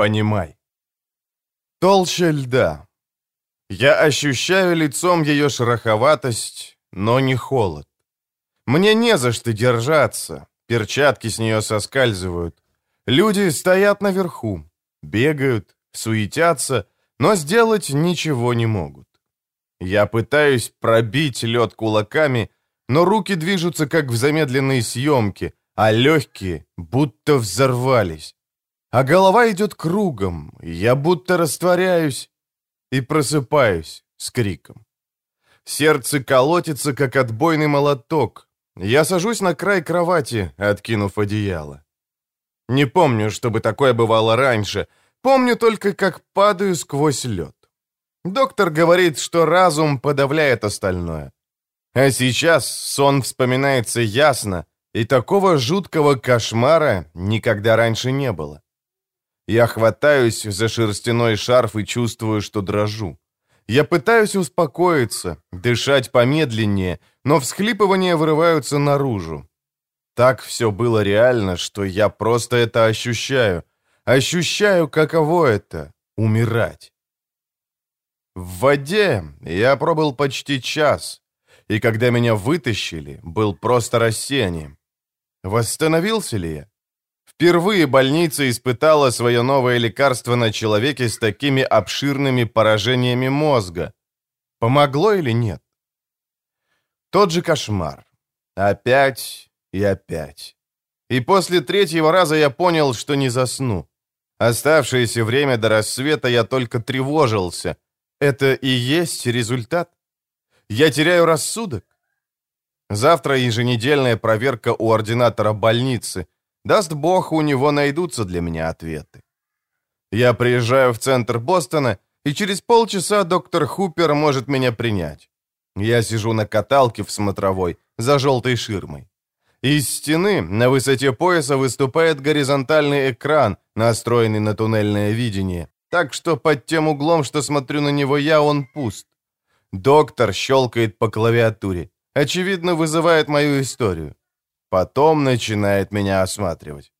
понимай. Толща льда. Я ощущаю лицом ее шероховатость, но не холод. Мне не за что держаться, перчатки с нее соскальзывают. Люди стоят наверху, бегают, суетятся, но сделать ничего не могут. Я пытаюсь пробить лед кулаками, но руки движутся, как в замедленной съемке, а легкие будто взорвались. А голова идет кругом, я будто растворяюсь и просыпаюсь с криком. Сердце колотится, как отбойный молоток. Я сажусь на край кровати, откинув одеяло. Не помню, чтобы такое бывало раньше. Помню только, как падаю сквозь лед. Доктор говорит, что разум подавляет остальное. А сейчас сон вспоминается ясно, и такого жуткого кошмара никогда раньше не было. Я хватаюсь за шерстяной шарф и чувствую, что дрожу. Я пытаюсь успокоиться, дышать помедленнее, но всхлипывания вырываются наружу. Так все было реально, что я просто это ощущаю. Ощущаю, каково это — умирать. В воде я пробыл почти час, и когда меня вытащили, был просто рассеянием. Восстановился ли я? Впервые больница испытала свое новое лекарство на человеке с такими обширными поражениями мозга. Помогло или нет? Тот же кошмар. Опять и опять. И после третьего раза я понял, что не засну. Оставшееся время до рассвета я только тревожился. Это и есть результат? Я теряю рассудок? Завтра еженедельная проверка у ординатора больницы. Даст бог, у него найдутся для меня ответы. Я приезжаю в центр Бостона, и через полчаса доктор Хупер может меня принять. Я сижу на каталке в смотровой, за желтой ширмой. Из стены на высоте пояса выступает горизонтальный экран, настроенный на туннельное видение, так что под тем углом, что смотрю на него я, он пуст. Доктор щелкает по клавиатуре. Очевидно, вызывает мою историю. Потом начинает меня осматривать.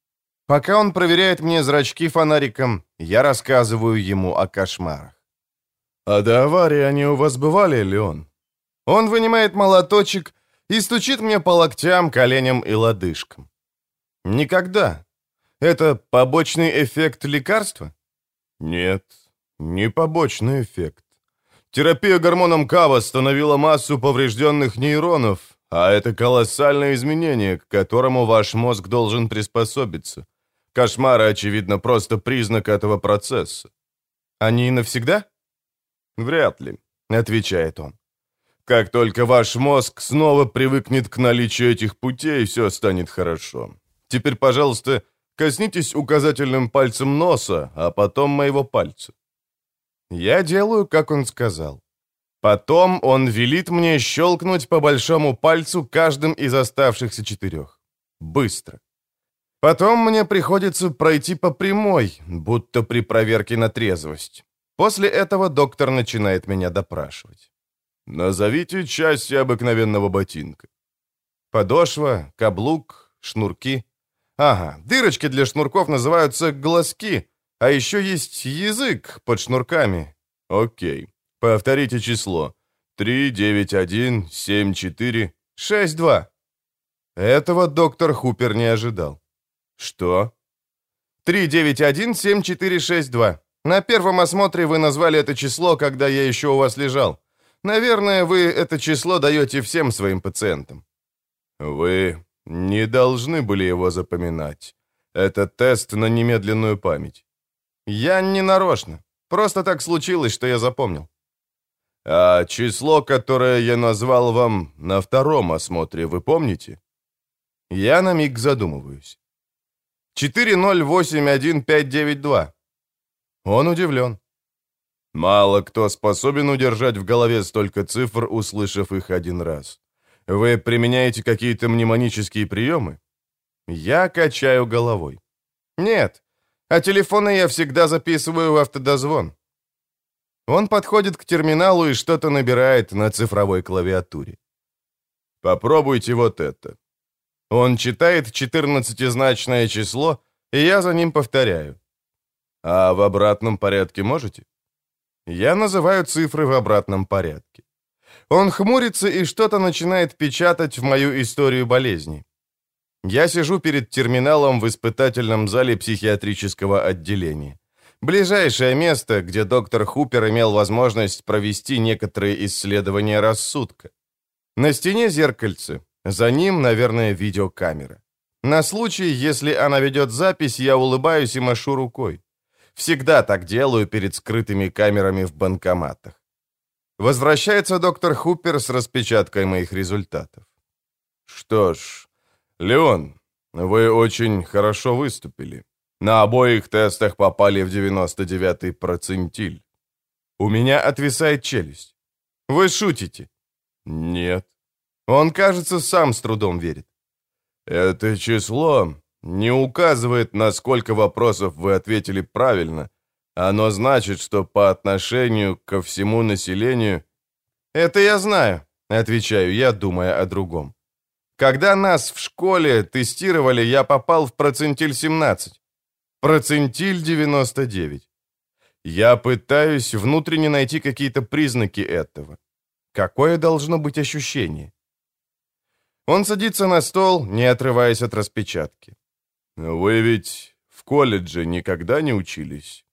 Пока он проверяет мне зрачки фонариком, я рассказываю ему о кошмарах. «А до аварии они у вас бывали, Леон?» Он вынимает молоточек и стучит мне по локтям, коленям и лодыжкам. «Никогда. Это побочный эффект лекарства?» «Нет, не побочный эффект. Терапия гормоном К восстановила массу поврежденных нейронов, а это колоссальное изменение, к которому ваш мозг должен приспособиться. Кошмары, очевидно, просто признак этого процесса. Они навсегда? Вряд ли, отвечает он. Как только ваш мозг снова привыкнет к наличию этих путей, все станет хорошо. Теперь, пожалуйста, коснитесь указательным пальцем носа, а потом моего пальца. Я делаю, как он сказал. Потом он велит мне щелкнуть по большому пальцу каждым из оставшихся четырех. Быстро. Потом мне приходится пройти по прямой, будто при проверке на трезвость. После этого доктор начинает меня допрашивать. Назовите части обыкновенного ботинка. Подошва, каблук, шнурки. Ага, дырочки для шнурков называются глазки, а еще есть язык под шнурками. Окей. Повторите число. 3, 9, 1, 7, 4, 6, 2. Этого доктор Хупер не ожидал. Что? 3, 9, 1, 7, 4, 6, 2. На первом осмотре вы назвали это число, когда я еще у вас лежал. Наверное, вы это число даете всем своим пациентам. Вы не должны были его запоминать. Это тест на немедленную память. «Я не нарочно. Просто так случилось, что я запомнил». «А число, которое я назвал вам на втором осмотре, вы помните?» Я на миг задумываюсь. 4081592. Он удивлен. Мало кто способен удержать в голове столько цифр, услышав их один раз. Вы применяете какие-то мнемонические приемы? Я качаю головой. Нет, а телефоны я всегда записываю в автодозвон. Он подходит к терминалу и что-то набирает на цифровой клавиатуре. Попробуйте вот это. Он читает 14-значное число, и я за ним повторяю. А в обратном порядке можете? Я называю цифры в обратном порядке. Он хмурится и что-то начинает печатать в мою историю болезни. Я сижу перед терминалом в испытательном зале психиатрического отделения. Ближайшее место, где доктор Хупер имел возможность провести некоторые исследования рассудка. На стене зеркальце. За ним, наверное, видеокамера. На случай, если она ведет запись, я улыбаюсь и машу рукой. Всегда так делаю перед скрытыми камерами в банкоматах. Возвращается доктор Хупер с распечаткой моих результатов. Что ж, Леон, вы очень хорошо выступили. На обоих тестах попали в 99-й процентиль. У меня отвисает челюсть. Вы шутите? Нет. Он, кажется, сам с трудом верит. Это число не указывает, на сколько вопросов вы ответили правильно. Оно значит, что по отношению ко всему населению... Это я знаю, отвечаю я, думая о другом. Когда нас в школе тестировали, я попал в процентиль 17. Процентиль 99. Я пытаюсь внутренне найти какие-то признаки этого. Какое должно быть ощущение? Он садится на стол, не отрываясь от распечатки. «Вы ведь в колледже никогда не учились?»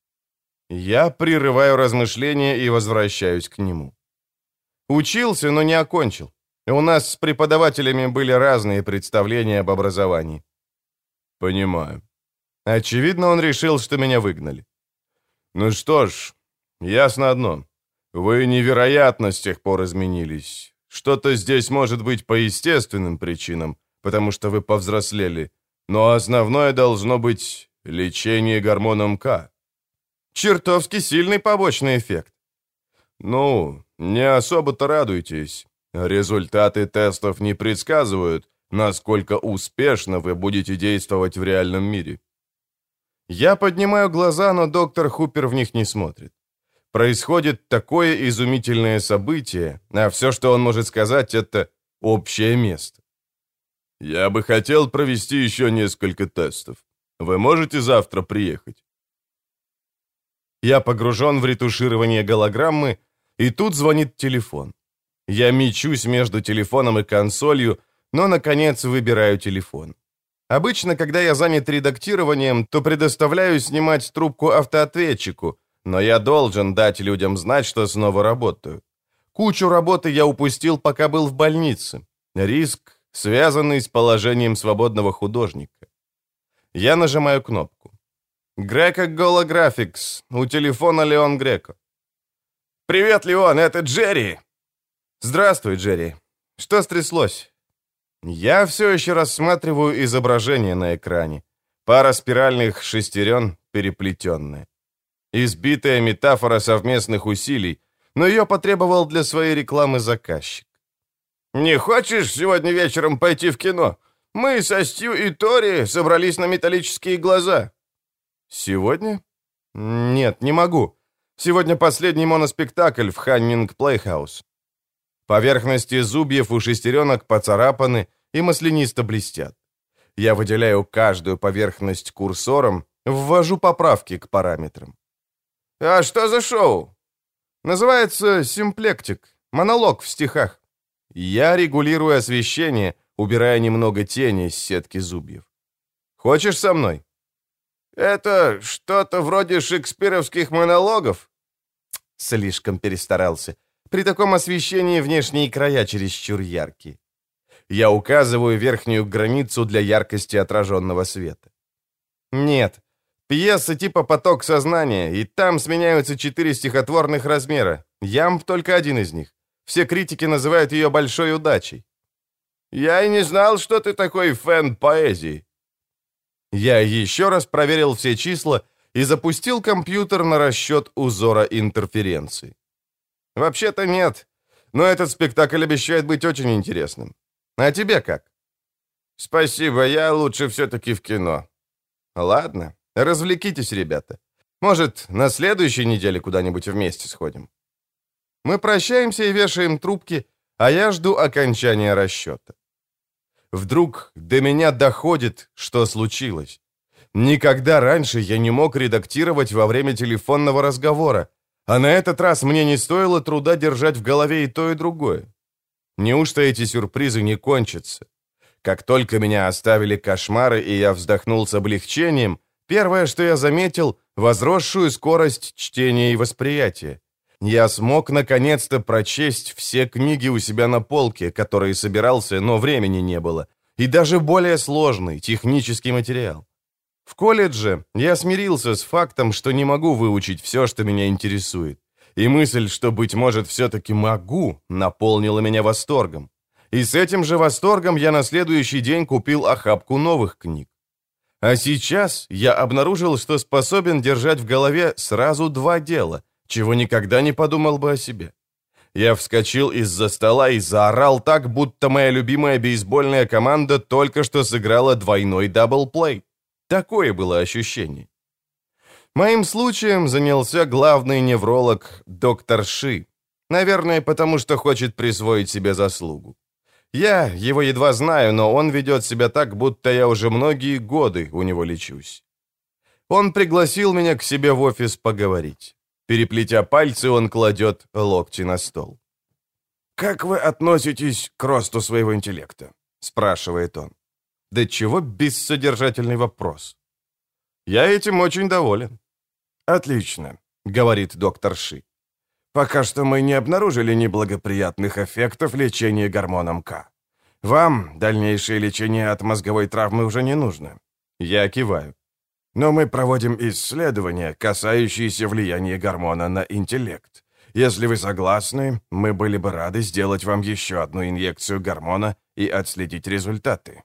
Я прерываю размышления и возвращаюсь к нему. Учился, но не окончил. У нас с преподавателями были разные представления об образовании. Понимаю. Очевидно, он решил, что меня выгнали. Ну что ж, ясно одно. Вы невероятно с тех пор изменились. Что-то здесь может быть по естественным причинам, потому что вы повзрослели, но основное должно быть лечение гормоном К. Чертовски сильный побочный эффект. Ну, не особо-то радуйтесь. Результаты тестов не предсказывают, насколько успешно вы будете действовать в реальном мире. Я поднимаю глаза, но доктор Хупер в них не смотрит. Происходит такое изумительное событие, а все, что он может сказать, это общее место. Я бы хотел провести еще несколько тестов. Вы можете завтра приехать? Я погружен в ретуширование голограммы, и тут звонит телефон. Я мечусь между телефоном и консолью, но, наконец, выбираю телефон. Обычно, когда я занят редактированием, то предоставляю снимать трубку автоответчику, но я должен дать людям знать, что снова работаю. Кучу работы я упустил, пока был в больнице. Риск, связанный с положением свободного художника. Я нажимаю кнопку. Греко Голографикс. У телефона Леон Греко. «Привет, Леон, это Джерри!» «Здравствуй, Джерри. Что стряслось?» Я все еще рассматриваю изображение на экране. Пара спиральных шестерен переплетенная. Избитая метафора совместных усилий, но ее потребовал для своей рекламы заказчик. «Не хочешь сегодня вечером пойти в кино? Мы со Стью и Тори собрались на металлические глаза». «Сегодня? Нет, не могу. Сегодня последний моноспектакль в Ханнинг Плейхаус. Поверхности зубьев у шестеренок поцарапаны и маслянисто блестят. Я выделяю каждую поверхность курсором, ввожу поправки к параметрам. «А что за шоу?» «Называется «Симплектик», монолог в стихах. Я регулирую освещение, убирая немного тени из сетки зубьев. Хочешь со мной?» «Это что-то вроде шекспировских монологов?» Слишком перестарался. При таком освещении внешние края чересчур яркие. Я указываю верхнюю границу для яркости отраженного света. Нет, пьеса типа «Поток сознания», и там сменяются четыре стихотворных размера. Ямб только один из них. Все критики называют ее большой удачей. Я и не знал, что ты такой фэн поэзии. Я еще раз проверил все числа и запустил компьютер на расчет узора интерференции. Вообще-то нет, но этот спектакль обещает быть очень интересным. А тебе как? Спасибо, я лучше все-таки в кино. Ладно, развлекитесь, ребята. Может, на следующей неделе куда-нибудь вместе сходим? Мы прощаемся и вешаем трубки, а я жду окончания расчета. Вдруг до меня доходит, что случилось. Никогда раньше я не мог редактировать во время телефонного разговора, а на этот раз мне не стоило труда держать в голове и то, и другое. Неужто эти сюрпризы не кончатся? Как только меня оставили кошмары, и я вздохнул с облегчением, первое, что я заметил, возросшую скорость чтения и восприятия. Я смог наконец-то прочесть все книги у себя на полке, которые собирался, но времени не было, и даже более сложный технический материал. В колледже я смирился с фактом, что не могу выучить все, что меня интересует. И мысль, что, быть может, все-таки могу, наполнила меня восторгом. И с этим же восторгом я на следующий день купил охапку новых книг. А сейчас я обнаружил, что способен держать в голове сразу два дела, чего никогда не подумал бы о себе. Я вскочил из-за стола и заорал так, будто моя любимая бейсбольная команда только что сыграла двойной даблплей. Такое было ощущение. Моим случаем занялся главный невролог доктор Ши. Наверное, потому что хочет присвоить себе заслугу. Я его едва знаю, но он ведет себя так, будто я уже многие годы у него лечусь. Он пригласил меня к себе в офис поговорить. Переплетя пальцы, он кладет локти на стол. «Как вы относитесь к росту своего интеллекта?» — спрашивает он. Да чего бессодержательный вопрос. Я этим очень доволен. Отлично, говорит доктор Ши. Пока что мы не обнаружили неблагоприятных эффектов лечения гормоном К. Вам дальнейшее лечение от мозговой травмы уже не нужно. Я киваю. Но мы проводим исследования, касающиеся влияния гормона на интеллект. Если вы согласны, мы были бы рады сделать вам еще одну инъекцию гормона и отследить результаты.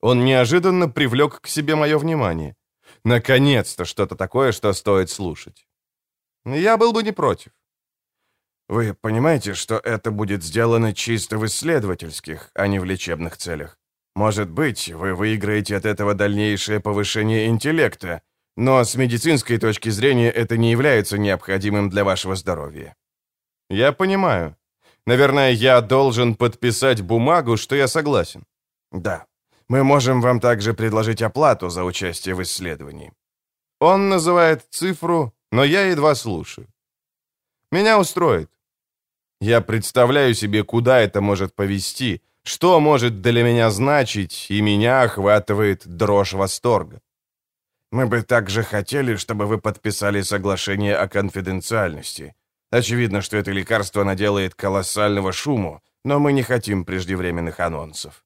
Он неожиданно привлек к себе мое внимание. Наконец-то что-то такое, что стоит слушать. Я был бы не против. Вы понимаете, что это будет сделано чисто в исследовательских, а не в лечебных целях? Может быть, вы выиграете от этого дальнейшее повышение интеллекта, но с медицинской точки зрения это не является необходимым для вашего здоровья. Я понимаю. Наверное, я должен подписать бумагу, что я согласен. Да. Мы можем вам также предложить оплату за участие в исследовании». Он называет цифру, но я едва слушаю. Меня устроит. Я представляю себе, куда это может повести, что может для меня значить, и меня охватывает дрожь восторга. Мы бы также хотели, чтобы вы подписали соглашение о конфиденциальности. Очевидно, что это лекарство наделает колоссального шуму, но мы не хотим преждевременных анонсов.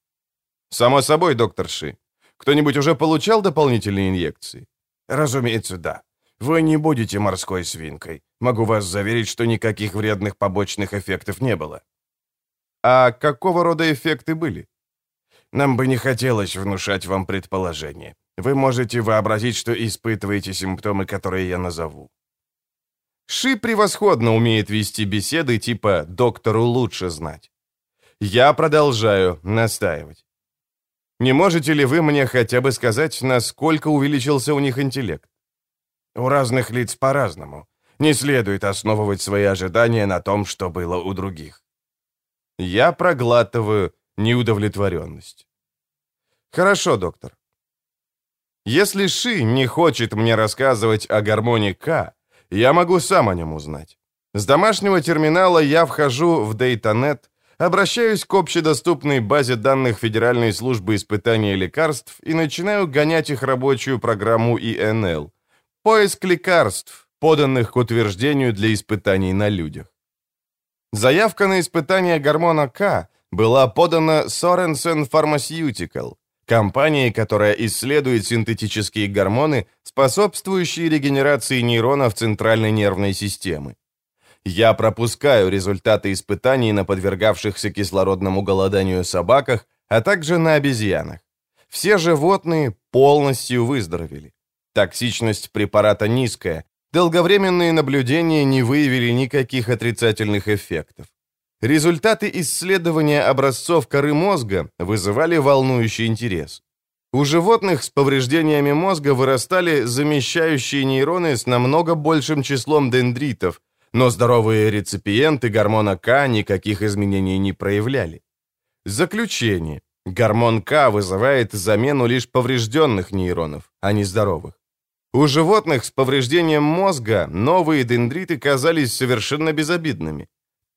«Само собой, доктор Ши. Кто-нибудь уже получал дополнительные инъекции?» «Разумеется, да. Вы не будете морской свинкой. Могу вас заверить, что никаких вредных побочных эффектов не было». «А какого рода эффекты были?» «Нам бы не хотелось внушать вам предположение. Вы можете вообразить, что испытываете симптомы, которые я назову». Ши превосходно умеет вести беседы типа «доктору лучше знать». Я продолжаю настаивать. Не можете ли вы мне хотя бы сказать, насколько увеличился у них интеллект? У разных лиц по-разному. Не следует основывать свои ожидания на том, что было у других. Я проглатываю неудовлетворенность. Хорошо, доктор. Если Ши не хочет мне рассказывать о гармонии К, я могу сам о нем узнать. С домашнего терминала я вхожу в Дейтанет, Обращаюсь к общедоступной базе данных Федеральной службы испытания лекарств и начинаю гонять их рабочую программу ИНЛ. Поиск лекарств, поданных к утверждению для испытаний на людях. Заявка на испытание гормона К была подана Sorensen Pharmaceutical, компанией, которая исследует синтетические гормоны, способствующие регенерации нейронов центральной нервной системы. Я пропускаю результаты испытаний на подвергавшихся кислородному голоданию собаках, а также на обезьянах. Все животные полностью выздоровели. Токсичность препарата низкая, долговременные наблюдения не выявили никаких отрицательных эффектов. Результаты исследования образцов коры мозга вызывали волнующий интерес. У животных с повреждениями мозга вырастали замещающие нейроны с намного большим числом дендритов, но здоровые реципиенты гормона К никаких изменений не проявляли. Заключение. Гормон К вызывает замену лишь поврежденных нейронов, а не здоровых. У животных с повреждением мозга новые дендриты казались совершенно безобидными.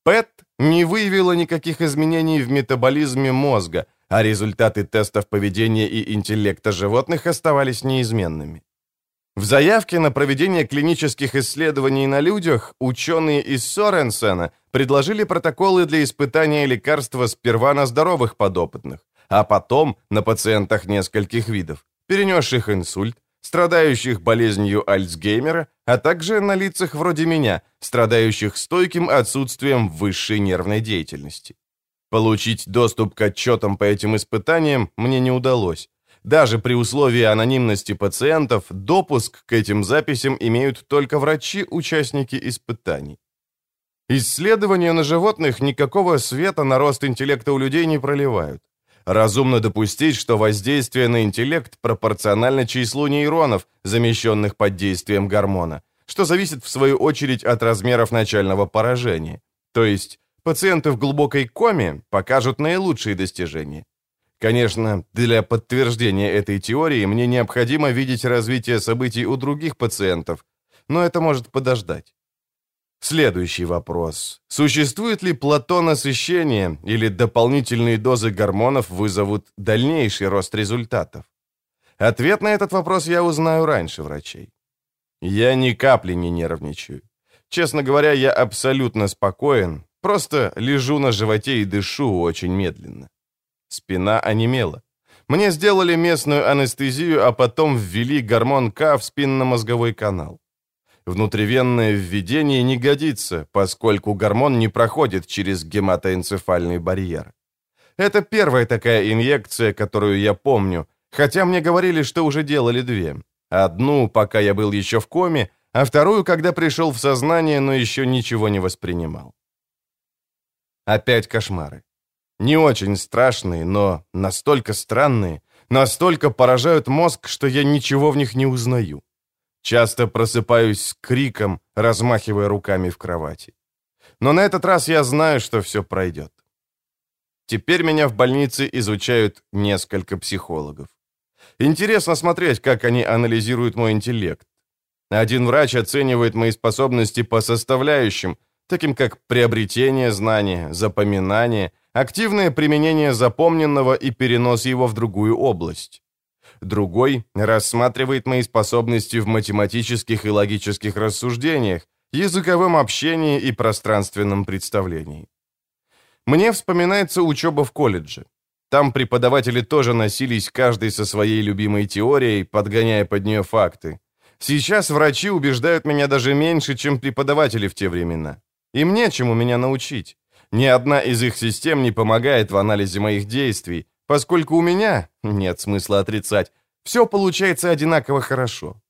ПЭТ не выявила никаких изменений в метаболизме мозга, а результаты тестов поведения и интеллекта животных оставались неизменными. В заявке на проведение клинических исследований на людях ученые из Соренсена предложили протоколы для испытания лекарства сперва на здоровых подопытных, а потом на пациентах нескольких видов, перенесших инсульт, страдающих болезнью Альцгеймера, а также на лицах вроде меня, страдающих стойким отсутствием высшей нервной деятельности. Получить доступ к отчетам по этим испытаниям мне не удалось. Даже при условии анонимности пациентов, допуск к этим записям имеют только врачи, участники испытаний. Исследования на животных никакого света на рост интеллекта у людей не проливают. Разумно допустить, что воздействие на интеллект пропорционально числу нейронов, замещенных под действием гормона, что зависит в свою очередь от размеров начального поражения. То есть пациенты в глубокой коме покажут наилучшие достижения. Конечно, для подтверждения этой теории мне необходимо видеть развитие событий у других пациентов, но это может подождать. Следующий вопрос. Существует ли плато насыщения или дополнительные дозы гормонов вызовут дальнейший рост результатов? Ответ на этот вопрос я узнаю раньше врачей. Я ни капли не нервничаю. Честно говоря, я абсолютно спокоен, просто лежу на животе и дышу очень медленно. Спина онемела. Мне сделали местную анестезию, а потом ввели гормон К в спинномозговой канал. Внутривенное введение не годится, поскольку гормон не проходит через гематоэнцефальный барьер. Это первая такая инъекция, которую я помню, хотя мне говорили, что уже делали две. Одну, пока я был еще в коме, а вторую, когда пришел в сознание, но еще ничего не воспринимал. Опять кошмары. Не очень страшные, но настолько странные, настолько поражают мозг, что я ничего в них не узнаю. Часто просыпаюсь с криком, размахивая руками в кровати. Но на этот раз я знаю, что все пройдет. Теперь меня в больнице изучают несколько психологов. Интересно смотреть, как они анализируют мой интеллект. Один врач оценивает мои способности по составляющим, таким как приобретение знания, запоминание, активное применение запомненного и перенос его в другую область. Другой рассматривает мои способности в математических и логических рассуждениях, языковом общении и пространственном представлении. Мне вспоминается учеба в колледже. Там преподаватели тоже носились каждый со своей любимой теорией, подгоняя под нее факты. Сейчас врачи убеждают меня даже меньше, чем преподаватели в те времена. Им нечему меня научить. Ни одна из их систем не помогает в анализе моих действий, поскольку у меня, нет смысла отрицать, все получается одинаково хорошо.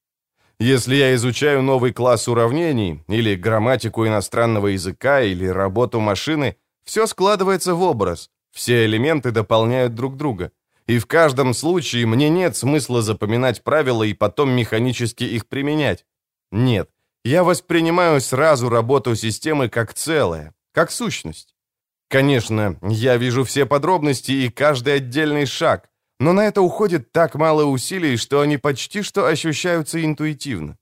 Если я изучаю новый класс уравнений, или грамматику иностранного языка, или работу машины, все складывается в образ, все элементы дополняют друг друга. И в каждом случае мне нет смысла запоминать правила и потом механически их применять. Нет, я воспринимаю сразу работу системы как целое, как сущность. Конечно, я вижу все подробности и каждый отдельный шаг, но на это уходит так мало усилий, что они почти что ощущаются интуитивно.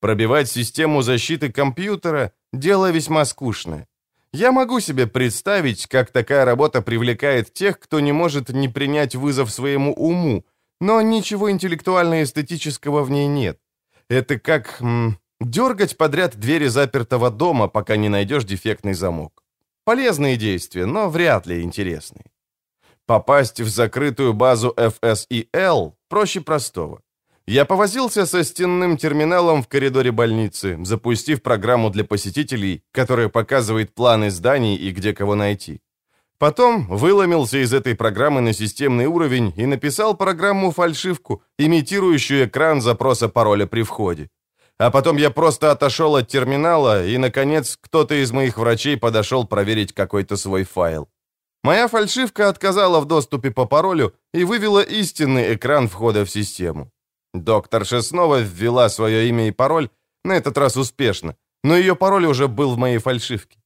Пробивать систему защиты компьютера – дело весьма скучное. Я могу себе представить, как такая работа привлекает тех, кто не может не принять вызов своему уму, но ничего интеллектуально-эстетического в ней нет. Это как м, дергать подряд двери запертого дома, пока не найдешь дефектный замок. Полезные действия, но вряд ли интересные. Попасть в закрытую базу FSEL проще простого. Я повозился со стенным терминалом в коридоре больницы, запустив программу для посетителей, которая показывает планы зданий и где кого найти. Потом выломился из этой программы на системный уровень и написал программу-фальшивку, имитирующую экран запроса пароля при входе. А потом я просто отошел от терминала, и, наконец, кто-то из моих врачей подошел проверить какой-то свой файл. Моя фальшивка отказала в доступе по паролю и вывела истинный экран входа в систему. Докторша снова ввела свое имя и пароль, на этот раз успешно, но ее пароль уже был в моей фальшивке.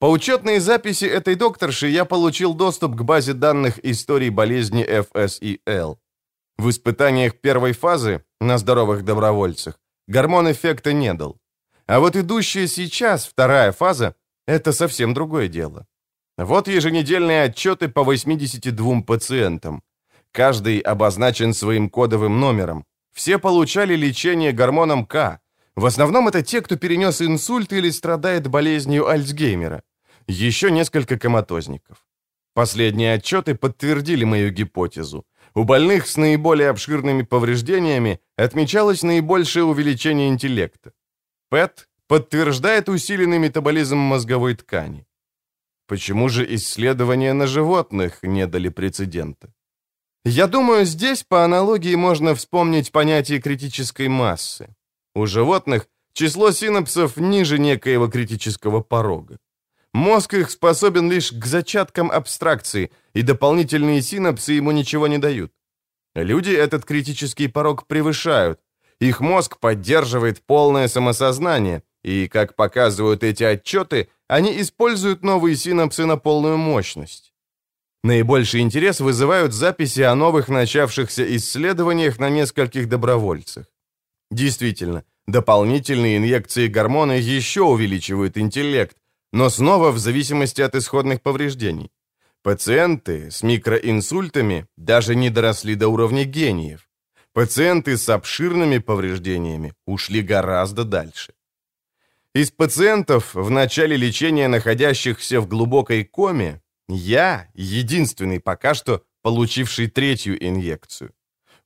По учетной записи этой докторши я получил доступ к базе данных истории болезни FSEL. В испытаниях первой фазы на здоровых добровольцах гормон эффекта не дал. А вот идущая сейчас вторая фаза – это совсем другое дело. Вот еженедельные отчеты по 82 пациентам. Каждый обозначен своим кодовым номером. Все получали лечение гормоном К. В основном это те, кто перенес инсульт или страдает болезнью Альцгеймера. Еще несколько коматозников. Последние отчеты подтвердили мою гипотезу. У больных с наиболее обширными повреждениями отмечалось наибольшее увеличение интеллекта. ПЭТ подтверждает усиленный метаболизм мозговой ткани. Почему же исследования на животных не дали прецедента? Я думаю, здесь по аналогии можно вспомнить понятие критической массы. У животных число синапсов ниже некоего критического порога. Мозг их способен лишь к зачаткам абстракции, и дополнительные синапсы ему ничего не дают. Люди этот критический порог превышают. Их мозг поддерживает полное самосознание, и, как показывают эти отчеты, они используют новые синапсы на полную мощность. Наибольший интерес вызывают записи о новых начавшихся исследованиях на нескольких добровольцах. Действительно, дополнительные инъекции гормона еще увеличивают интеллект, но снова в зависимости от исходных повреждений. Пациенты с микроинсультами даже не доросли до уровня гениев. Пациенты с обширными повреждениями ушли гораздо дальше. Из пациентов в начале лечения, находящихся в глубокой коме, я единственный пока что получивший третью инъекцию.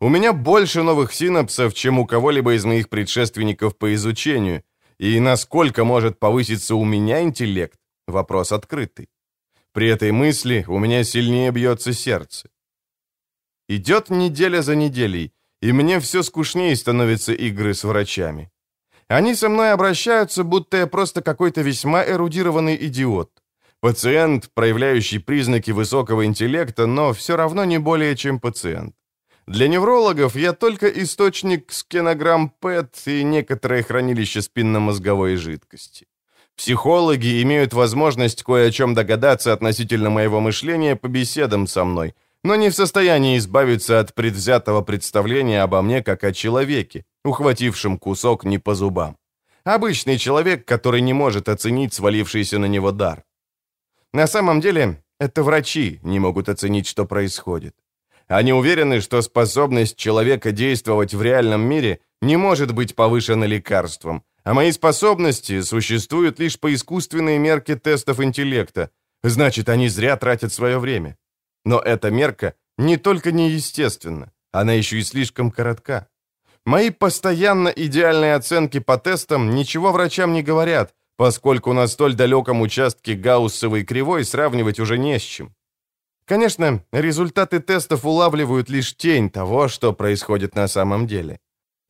У меня больше новых синапсов, чем у кого-либо из моих предшественников по изучению, и насколько может повыситься у меня интеллект – вопрос открытый. При этой мысли у меня сильнее бьется сердце. Идет неделя за неделей, и мне все скучнее становятся игры с врачами. Они со мной обращаются, будто я просто какой-то весьма эрудированный идиот. Пациент, проявляющий признаки высокого интеллекта, но все равно не более чем пациент. Для неврологов я только источник скенограмм ПЭТ и некоторое хранилище спинномозговой жидкости. Психологи имеют возможность кое о чем догадаться относительно моего мышления по беседам со мной, но не в состоянии избавиться от предвзятого представления обо мне как о человеке, ухватившем кусок не по зубам. Обычный человек, который не может оценить свалившийся на него дар. На самом деле, это врачи не могут оценить, что происходит. Они уверены, что способность человека действовать в реальном мире не может быть повышена лекарством, а мои способности существуют лишь по искусственной мерке тестов интеллекта. Значит, они зря тратят свое время. Но эта мерка не только неестественна, она еще и слишком коротка. Мои постоянно идеальные оценки по тестам ничего врачам не говорят, поскольку на столь далеком участке гауссовой кривой сравнивать уже не с чем. Конечно, результаты тестов улавливают лишь тень того, что происходит на самом деле.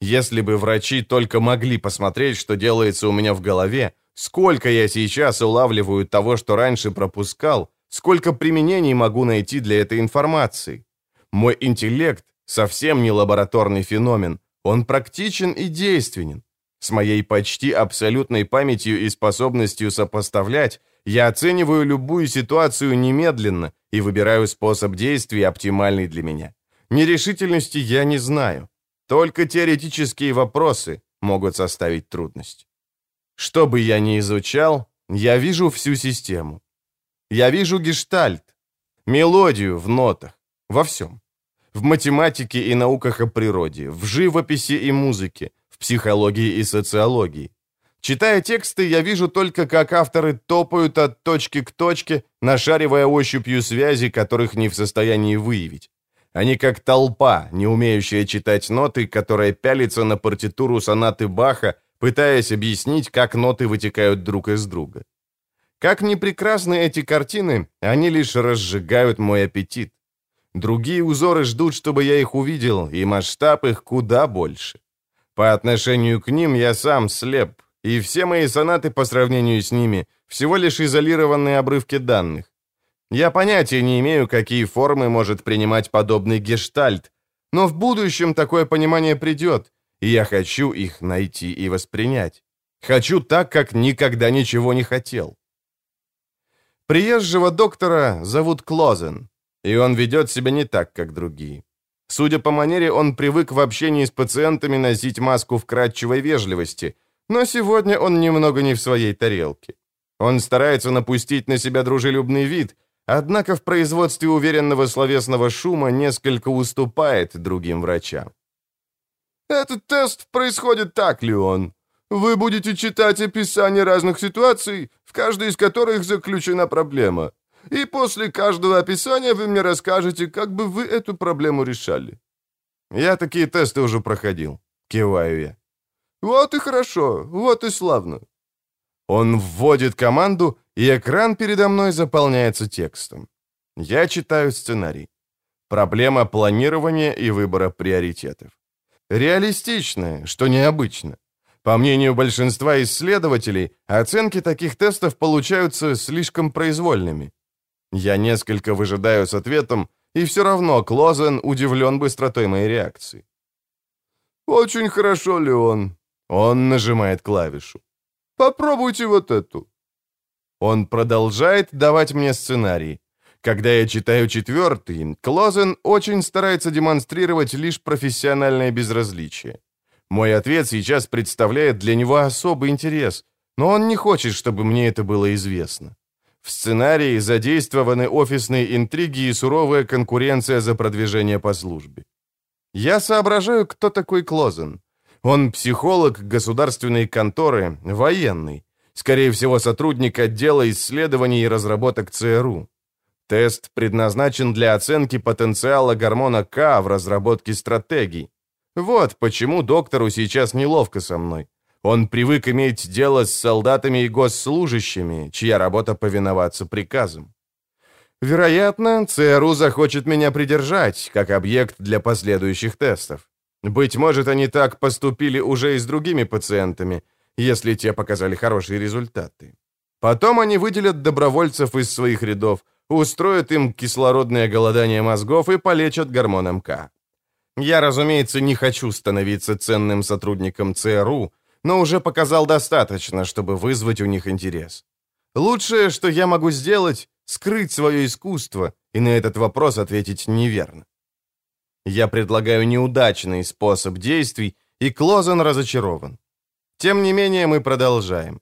Если бы врачи только могли посмотреть, что делается у меня в голове, сколько я сейчас улавливаю того, что раньше пропускал, сколько применений могу найти для этой информации. Мой интеллект совсем не лабораторный феномен, он практичен и действенен. С моей почти абсолютной памятью и способностью сопоставлять, я оцениваю любую ситуацию немедленно и выбираю способ действия, оптимальный для меня. Нерешительности я не знаю. Только теоретические вопросы могут составить трудность. Что бы я ни изучал, я вижу всю систему. Я вижу гештальт, мелодию в нотах, во всем. В математике и науках о природе, в живописи и музыке, в психологии и социологии. Читая тексты, я вижу только, как авторы топают от точки к точке, нашаривая ощупью связи, которых не в состоянии выявить. Они как толпа, не умеющая читать ноты, которая пялится на партитуру сонаты Баха, пытаясь объяснить, как ноты вытекают друг из друга. Как ни прекрасны эти картины, они лишь разжигают мой аппетит. Другие узоры ждут, чтобы я их увидел, и масштаб их куда больше. По отношению к ним я сам слеп, и все мои сонаты по сравнению с ними всего лишь изолированные обрывки данных. Я понятия не имею, какие формы может принимать подобный гештальт, но в будущем такое понимание придет, и я хочу их найти и воспринять. Хочу так, как никогда ничего не хотел. Приезжего доктора зовут Клозен, и он ведет себя не так, как другие. Судя по манере, он привык в общении с пациентами носить маску вкрадчивой вежливости, но сегодня он немного не в своей тарелке. Он старается напустить на себя дружелюбный вид, однако в производстве уверенного словесного шума несколько уступает другим врачам. «Этот тест происходит так, Леон. Вы будете читать описание разных ситуаций, в каждой из которых заключена проблема. И после каждого описания вы мне расскажете, как бы вы эту проблему решали». «Я такие тесты уже проходил», — киваю я. «Вот и хорошо, вот и славно». Он вводит команду, и экран передо мной заполняется текстом. Я читаю сценарий. Проблема планирования и выбора приоритетов. Реалистичная, что необычно. По мнению большинства исследователей, оценки таких тестов получаются слишком произвольными. Я несколько выжидаю с ответом, и все равно Клозен удивлен быстротой моей реакции. «Очень хорошо, Леон». Он нажимает клавишу. «Попробуйте вот эту». Он продолжает давать мне сценарий. Когда я читаю четвертый, Клозен очень старается демонстрировать лишь профессиональное безразличие. Мой ответ сейчас представляет для него особый интерес, но он не хочет, чтобы мне это было известно. В сценарии задействованы офисные интриги и суровая конкуренция за продвижение по службе. Я соображаю, кто такой Клозен. Он психолог государственной конторы, военный. Скорее всего, сотрудник отдела исследований и разработок ЦРУ. Тест предназначен для оценки потенциала гормона К в разработке стратегий. Вот почему доктору сейчас неловко со мной. Он привык иметь дело с солдатами и госслужащими, чья работа повиноваться приказам. Вероятно, ЦРУ захочет меня придержать, как объект для последующих тестов. Быть может, они так поступили уже и с другими пациентами, если те показали хорошие результаты. Потом они выделят добровольцев из своих рядов, устроят им кислородное голодание мозгов и полечат гормоном К. Я, разумеется, не хочу становиться ценным сотрудником ЦРУ, но уже показал достаточно, чтобы вызвать у них интерес. Лучшее, что я могу сделать, скрыть свое искусство и на этот вопрос ответить неверно. Я предлагаю неудачный способ действий, и Клозен разочарован. Тем не менее, мы продолжаем.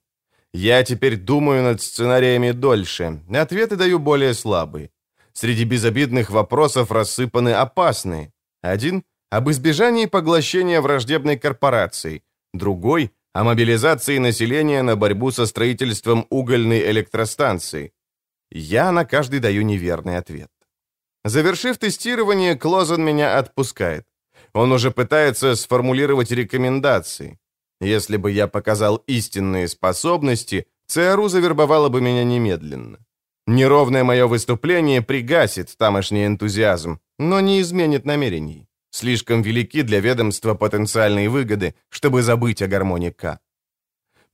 Я теперь думаю над сценариями дольше, ответы даю более слабые. Среди безобидных вопросов рассыпаны опасные. Один — об избежании поглощения враждебной корпорацией, другой — о мобилизации населения на борьбу со строительством угольной электростанции. Я на каждый даю неверный ответ. Завершив тестирование, Клозен меня отпускает. Он уже пытается сформулировать рекомендации. Если бы я показал истинные способности, ЦРУ завербовало бы меня немедленно. Неровное мое выступление пригасит тамошний энтузиазм, но не изменит намерений слишком велики для ведомства потенциальные выгоды, чтобы забыть о гармонии К.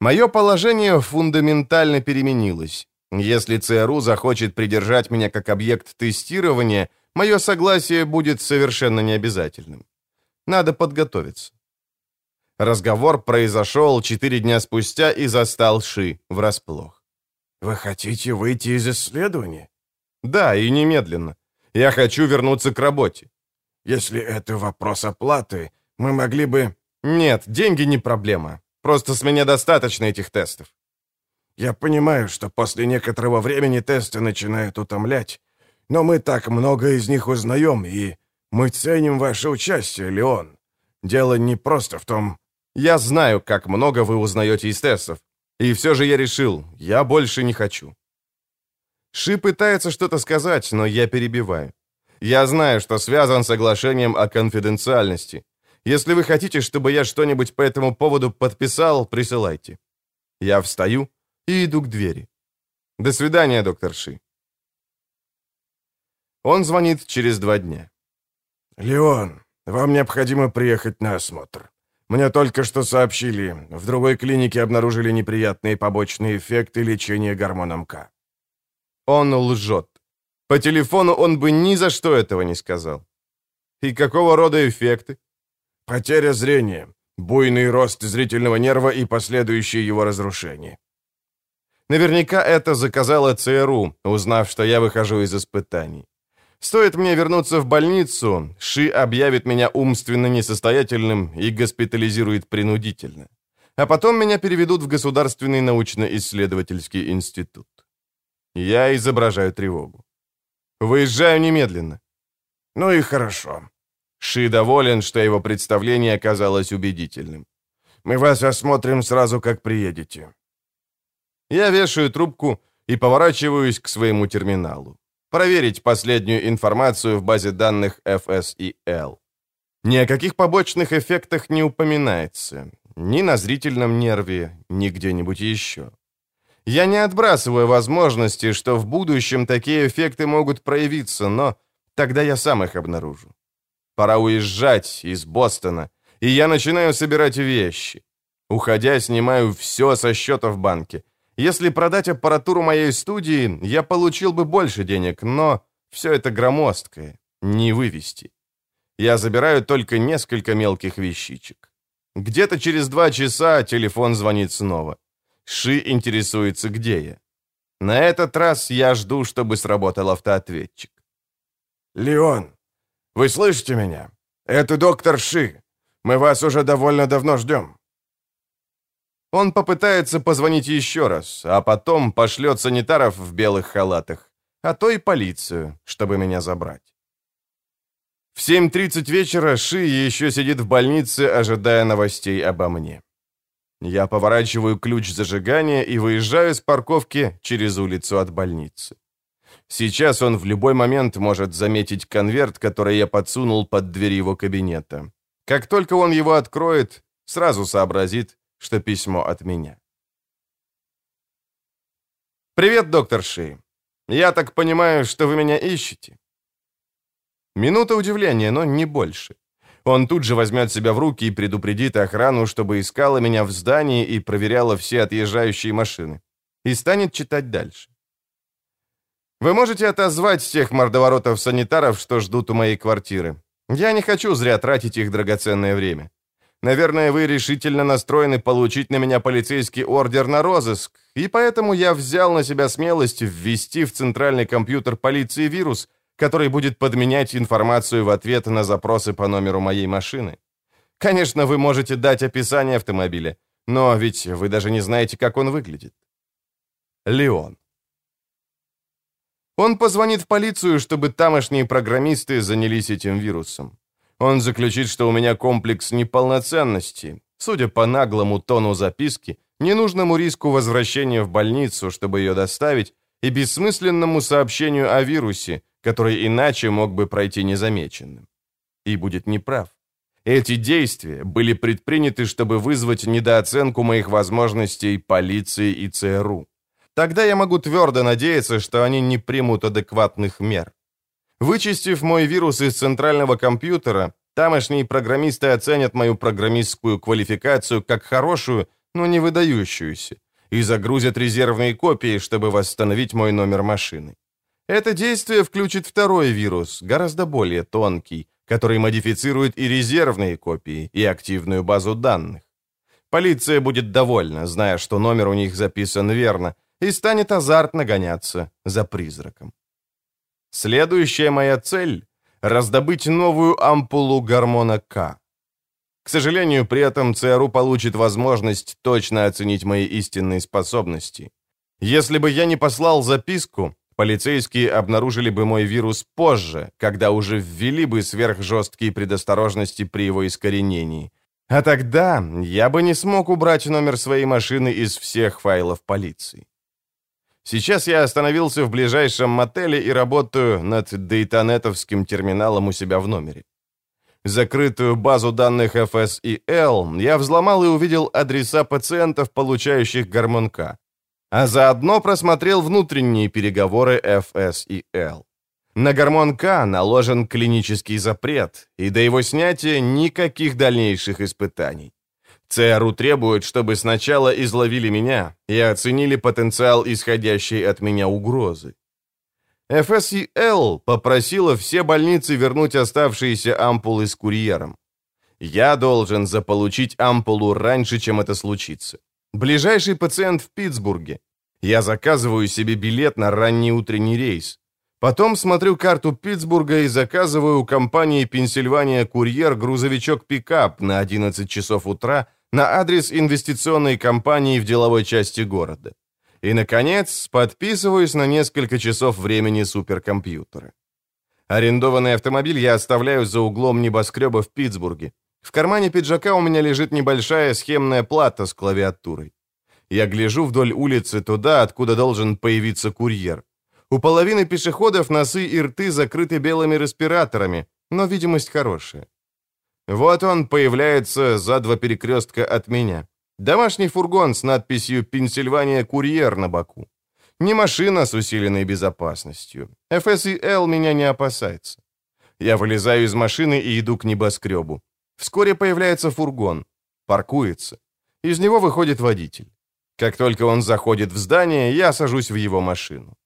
Мое положение фундаментально переменилось. Если ЦРУ захочет придержать меня как объект тестирования, мое согласие будет совершенно необязательным. Надо подготовиться. Разговор произошел четыре дня спустя и застал Ши врасплох. «Вы хотите выйти из исследования?» «Да, и немедленно. Я хочу вернуться к работе. Если это вопрос оплаты, мы могли бы...» «Нет, деньги не проблема. Просто с меня достаточно этих тестов». «Я понимаю, что после некоторого времени тесты начинают утомлять, но мы так много из них узнаем, и мы ценим ваше участие, Леон. Дело не просто в том...» «Я знаю, как много вы узнаете из тестов. И все же я решил, я больше не хочу». Ши пытается что-то сказать, но я перебиваю. Я знаю, что связан с соглашением о конфиденциальности. Если вы хотите, чтобы я что-нибудь по этому поводу подписал, присылайте. Я встаю и иду к двери. До свидания, доктор Ши. Он звонит через два дня. «Леон, вам необходимо приехать на осмотр. Мне только что сообщили, в другой клинике обнаружили неприятные побочные эффекты лечения гормоном К». Он лжет. По телефону он бы ни за что этого не сказал. И какого рода эффекты? Потеря зрения, буйный рост зрительного нерва и последующее его разрушение. Наверняка это заказала ЦРУ, узнав, что я выхожу из испытаний. Стоит мне вернуться в больницу, Ши объявит меня умственно несостоятельным и госпитализирует принудительно. А потом меня переведут в Государственный научно-исследовательский институт. Я изображаю тревогу. Выезжаю немедленно. Ну и хорошо. Ши доволен, что его представление оказалось убедительным. Мы вас осмотрим сразу, как приедете. Я вешаю трубку и поворачиваюсь к своему терминалу. Проверить последнюю информацию в базе данных FSEL. Ни о каких побочных эффектах не упоминается. Ни на зрительном нерве, ни где-нибудь еще. Я не отбрасываю возможности, что в будущем такие эффекты могут проявиться, но тогда я сам их обнаружу. Пора уезжать из Бостона, и я начинаю собирать вещи. Уходя, снимаю все со счета в банке. Если продать аппаратуру моей студии, я получил бы больше денег, но все это громоздкое, не вывести. Я забираю только несколько мелких вещичек. Где-то через два часа телефон звонит снова. Ши интересуется, где я. На этот раз я жду, чтобы сработал автоответчик. «Леон, вы слышите меня? Это доктор Ши. Мы вас уже довольно давно ждем». Он попытается позвонить еще раз, а потом пошлет санитаров в белых халатах, а то и полицию, чтобы меня забрать. В 7.30 вечера Ши еще сидит в больнице, ожидая новостей обо мне. Я поворачиваю ключ зажигания и выезжаю с парковки через улицу от больницы. Сейчас он в любой момент может заметить конверт, который я подсунул под дверь его кабинета. Как только он его откроет, сразу сообразит, что письмо от меня. «Привет, доктор Ши. Я так понимаю, что вы меня ищете?» Минута удивления, но не больше. Он тут же возьмет себя в руки и предупредит охрану, чтобы искала меня в здании и проверяла все отъезжающие машины. И станет читать дальше. Вы можете отозвать тех мордоворотов-санитаров, что ждут у моей квартиры. Я не хочу зря тратить их драгоценное время. Наверное, вы решительно настроены получить на меня полицейский ордер на розыск, и поэтому я взял на себя смелость ввести в центральный компьютер полиции вирус — который будет подменять информацию в ответ на запросы по номеру моей машины. Конечно, вы можете дать описание автомобиля, но ведь вы даже не знаете, как он выглядит. Леон. Он позвонит в полицию, чтобы тамошние программисты занялись этим вирусом. Он заключит, что у меня комплекс неполноценности. Судя по наглому тону записки, ненужному риску возвращения в больницу, чтобы ее доставить, и бессмысленному сообщению о вирусе, который иначе мог бы пройти незамеченным. И будет неправ. Эти действия были предприняты, чтобы вызвать недооценку моих возможностей полиции и ЦРУ. Тогда я могу твердо надеяться, что они не примут адекватных мер. Вычистив мой вирус из центрального компьютера, тамошние программисты оценят мою программистскую квалификацию как хорошую, но не выдающуюся, и загрузят резервные копии, чтобы восстановить мой номер машины. Это действие включит второй вирус, гораздо более тонкий, который модифицирует и резервные копии, и активную базу данных. Полиция будет довольна, зная, что номер у них записан верно, и станет азартно гоняться за призраком. Следующая моя цель — раздобыть новую ампулу гормона К. К сожалению, при этом ЦРУ получит возможность точно оценить мои истинные способности. Если бы я не послал записку, Полицейские обнаружили бы мой вирус позже, когда уже ввели бы сверхжесткие предосторожности при его искоренении. А тогда я бы не смог убрать номер своей машины из всех файлов полиции. Сейчас я остановился в ближайшем мотеле и работаю над дейтанетовским терминалом у себя в номере. Закрытую базу данных FSEL я взломал и увидел адреса пациентов, получающих гормон К а заодно просмотрел внутренние переговоры ФС и Л. На гормон К наложен клинический запрет, и до его снятия никаких дальнейших испытаний. ЦРУ требует, чтобы сначала изловили меня и оценили потенциал исходящей от меня угрозы. ФСИЛ попросила все больницы вернуть оставшиеся ампулы с курьером. Я должен заполучить ампулу раньше, чем это случится. Ближайший пациент в Питтсбурге. Я заказываю себе билет на ранний утренний рейс. Потом смотрю карту Питтсбурга и заказываю у компании «Пенсильвания Курьер» грузовичок-пикап на 11 часов утра на адрес инвестиционной компании в деловой части города. И, наконец, подписываюсь на несколько часов времени суперкомпьютера. Арендованный автомобиль я оставляю за углом небоскреба в Питтсбурге. В кармане пиджака у меня лежит небольшая схемная плата с клавиатурой. Я гляжу вдоль улицы туда, откуда должен появиться курьер. У половины пешеходов носы и рты закрыты белыми респираторами, но видимость хорошая. Вот он появляется за два перекрестка от меня. Домашний фургон с надписью «Пенсильвания Курьер» на боку. Не машина с усиленной безопасностью. ФСИЛ меня не опасается. Я вылезаю из машины и иду к небоскребу. Вскоре появляется фургон. Паркуется. Из него выходит водитель. Как только он заходит в здание, я сажусь в его машину.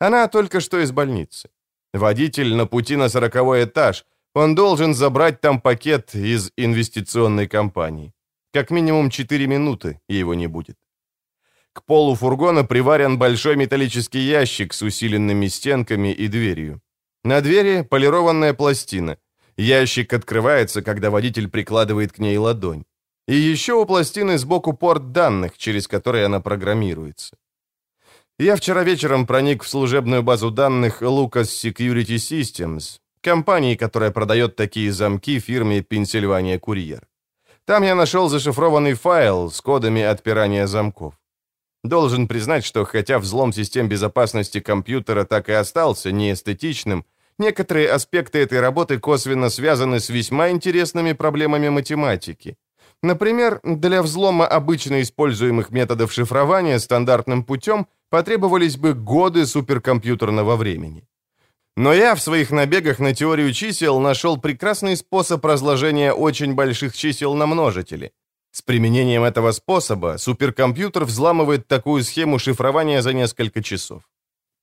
Она только что из больницы. Водитель на пути на сороковой этаж. Он должен забрать там пакет из инвестиционной компании. Как минимум 4 минуты его не будет. К полу фургона приварен большой металлический ящик с усиленными стенками и дверью. На двери полированная пластина. Ящик открывается, когда водитель прикладывает к ней ладонь. И еще у пластины сбоку порт данных, через который она программируется. Я вчера вечером проник в служебную базу данных Lucas Security Systems, компании, которая продает такие замки фирме Pennsylvania Courier. Там я нашел зашифрованный файл с кодами отпирания замков. Должен признать, что хотя взлом систем безопасности компьютера так и остался неэстетичным, некоторые аспекты этой работы косвенно связаны с весьма интересными проблемами математики. Например, для взлома обычно используемых методов шифрования стандартным путем потребовались бы годы суперкомпьютерного времени. Но я в своих набегах на теорию чисел нашел прекрасный способ разложения очень больших чисел на множители. С применением этого способа суперкомпьютер взламывает такую схему шифрования за несколько часов.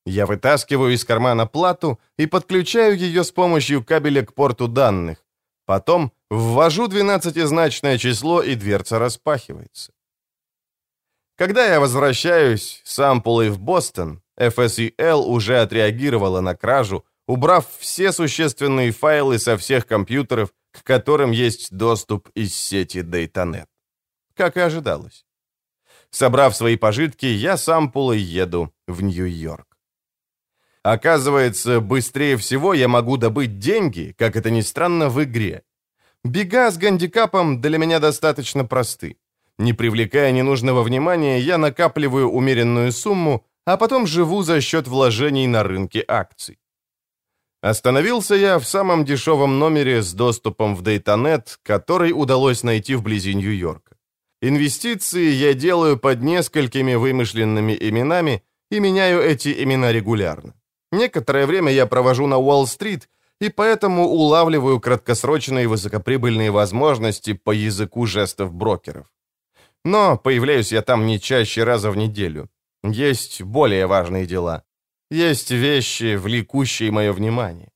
Я вытаскиваю из кармана плату и подключаю ее с помощью кабеля к порту данных. Потом ввожу 12-значное число, и дверца распахивается. Когда я возвращаюсь с ампулой в Бостон, FSEL уже отреагировала на кражу, убрав все существенные файлы со всех компьютеров, к которым есть доступ из сети DataNet как и ожидалось. Собрав свои пожитки, я с ампулой еду в Нью-Йорк. Оказывается, быстрее всего я могу добыть деньги, как это ни странно, в игре. Бега с гандикапом для меня достаточно просты. Не привлекая ненужного внимания, я накапливаю умеренную сумму, а потом живу за счет вложений на рынке акций. Остановился я в самом дешевом номере с доступом в Дейтанет, который удалось найти вблизи Нью-Йорка. Инвестиции я делаю под несколькими вымышленными именами и меняю эти имена регулярно. Некоторое время я провожу на Уолл-стрит, и поэтому улавливаю краткосрочные высокоприбыльные возможности по языку жестов брокеров. Но появляюсь я там не чаще раза в неделю. Есть более важные дела. Есть вещи, влекущие мое внимание.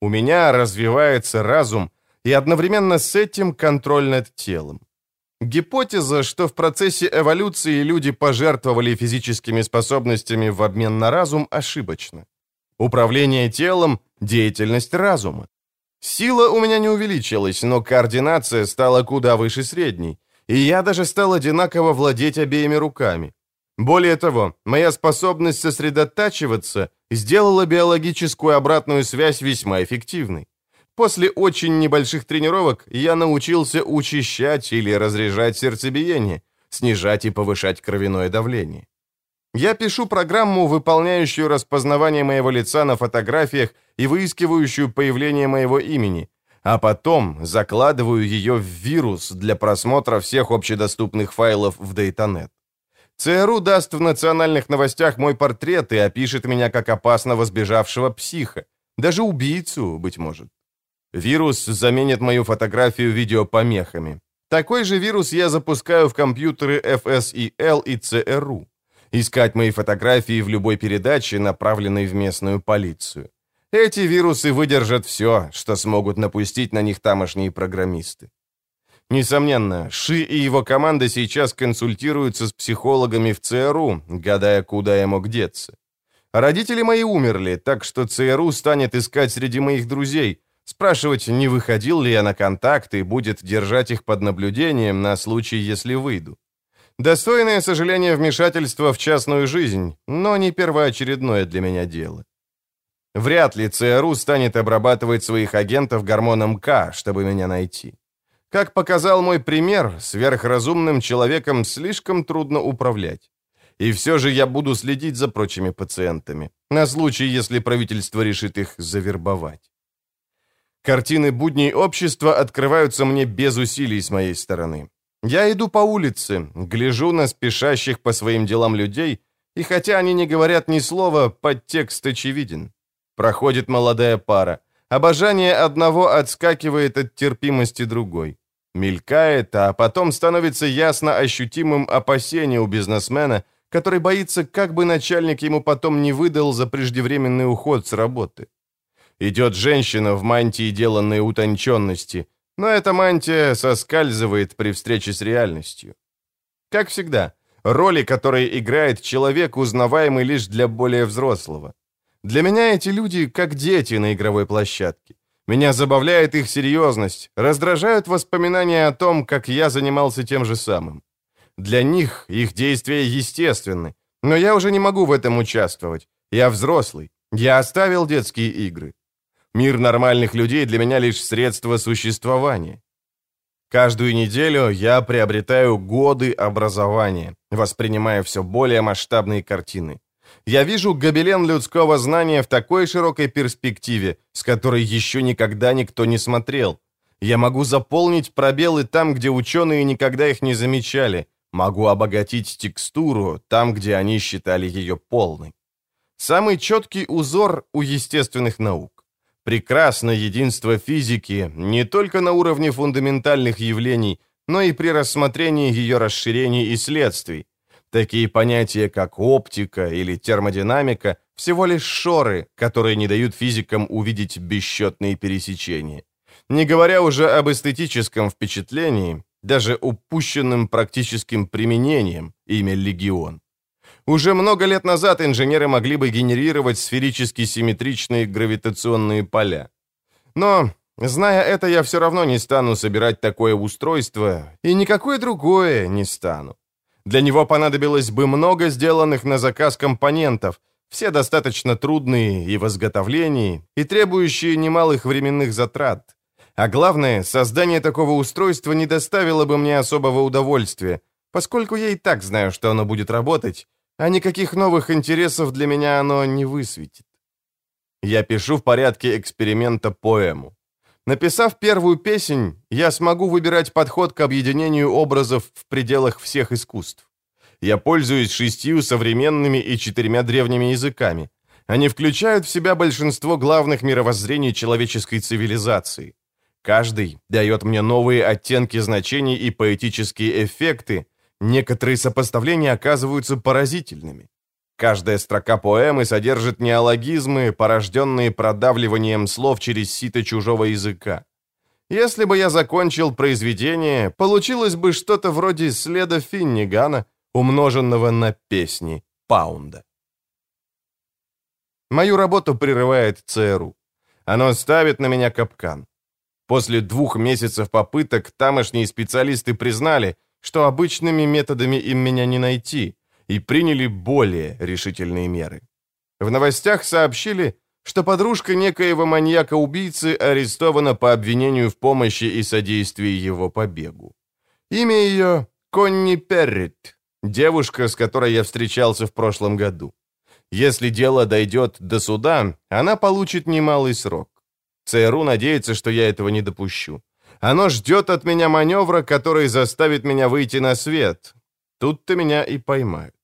У меня развивается разум, и одновременно с этим контроль над телом. Гипотеза, что в процессе эволюции люди пожертвовали физическими способностями в обмен на разум, ошибочна. Управление телом – деятельность разума. Сила у меня не увеличилась, но координация стала куда выше средней, и я даже стал одинаково владеть обеими руками. Более того, моя способность сосредотачиваться сделала биологическую обратную связь весьма эффективной. После очень небольших тренировок я научился учащать или разряжать сердцебиение, снижать и повышать кровяное давление. Я пишу программу, выполняющую распознавание моего лица на фотографиях и выискивающую появление моего имени, а потом закладываю ее в вирус для просмотра всех общедоступных файлов в Дейтанет. ЦРУ даст в национальных новостях мой портрет и опишет меня как опасного сбежавшего психа, даже убийцу, быть может. Вирус заменит мою фотографию видеопомехами. Такой же вирус я запускаю в компьютеры FSEL и ЦРУ. Искать мои фотографии в любой передаче, направленной в местную полицию. Эти вирусы выдержат все, что смогут напустить на них тамошние программисты. Несомненно, Ши и его команда сейчас консультируются с психологами в ЦРУ, гадая, куда я мог деться. Родители мои умерли, так что ЦРУ станет искать среди моих друзей, спрашивать, не выходил ли я на контакт и будет держать их под наблюдением на случай, если выйду. Достойное сожаление вмешательства в частную жизнь, но не первоочередное для меня дело. Вряд ли ЦРУ станет обрабатывать своих агентов гормоном К, чтобы меня найти. Как показал мой пример, сверхразумным человеком слишком трудно управлять. И все же я буду следить за прочими пациентами, на случай, если правительство решит их завербовать. Картины будней общества открываются мне без усилий с моей стороны. Я иду по улице, гляжу на спешащих по своим делам людей, и хотя они не говорят ни слова, подтекст очевиден. Проходит молодая пара. Обожание одного отскакивает от терпимости другой. Мелькает, а потом становится ясно ощутимым опасение у бизнесмена, который боится, как бы начальник ему потом не выдал за преждевременный уход с работы. Идет женщина в мантии деланной утонченности, но эта мантия соскальзывает при встрече с реальностью. Как всегда, роли, которые играет человек, узнаваемы лишь для более взрослого. Для меня эти люди как дети на игровой площадке. Меня забавляет их серьезность, раздражают воспоминания о том, как я занимался тем же самым. Для них их действия естественны, но я уже не могу в этом участвовать. Я взрослый, я оставил детские игры. Мир нормальных людей для меня лишь средство существования. Каждую неделю я приобретаю годы образования, воспринимая все более масштабные картины. Я вижу гобелен людского знания в такой широкой перспективе, с которой еще никогда никто не смотрел. Я могу заполнить пробелы там, где ученые никогда их не замечали. Могу обогатить текстуру там, где они считали ее полной. Самый четкий узор у естественных наук. Прекрасно единство физики не только на уровне фундаментальных явлений, но и при рассмотрении ее расширений и следствий, Такие понятия, как оптика или термодинамика, всего лишь шоры, которые не дают физикам увидеть бесчетные пересечения. Не говоря уже об эстетическом впечатлении, даже упущенным практическим применением, имя «Легион». Уже много лет назад инженеры могли бы генерировать сферически симметричные гравитационные поля. Но, зная это, я все равно не стану собирать такое устройство, и никакое другое не стану. Для него понадобилось бы много сделанных на заказ компонентов, все достаточно трудные и в изготовлении, и требующие немалых временных затрат. А главное, создание такого устройства не доставило бы мне особого удовольствия, поскольку я и так знаю, что оно будет работать, а никаких новых интересов для меня оно не высветит. Я пишу в порядке эксперимента поэму. Написав первую песнь, я смогу выбирать подход к объединению образов в пределах всех искусств. Я пользуюсь шестью современными и четырьмя древними языками. Они включают в себя большинство главных мировоззрений человеческой цивилизации. Каждый дает мне новые оттенки значений и поэтические эффекты. Некоторые сопоставления оказываются поразительными. Каждая строка поэмы содержит неологизмы, порожденные продавливанием слов через сито чужого языка. Если бы я закончил произведение, получилось бы что-то вроде следа Финнигана, умноженного на песни Паунда. Мою работу прерывает ЦРУ. Оно ставит на меня капкан. После двух месяцев попыток тамошние специалисты признали, что обычными методами им меня не найти, и приняли более решительные меры. В новостях сообщили, что подружка некоего маньяка-убийцы арестована по обвинению в помощи и содействии его побегу. Имя ее Конни Перрит, девушка, с которой я встречался в прошлом году. Если дело дойдет до суда, она получит немалый срок. ЦРУ надеется, что я этого не допущу. Оно ждет от меня маневра, который заставит меня выйти на свет. Тут-то меня и поймают.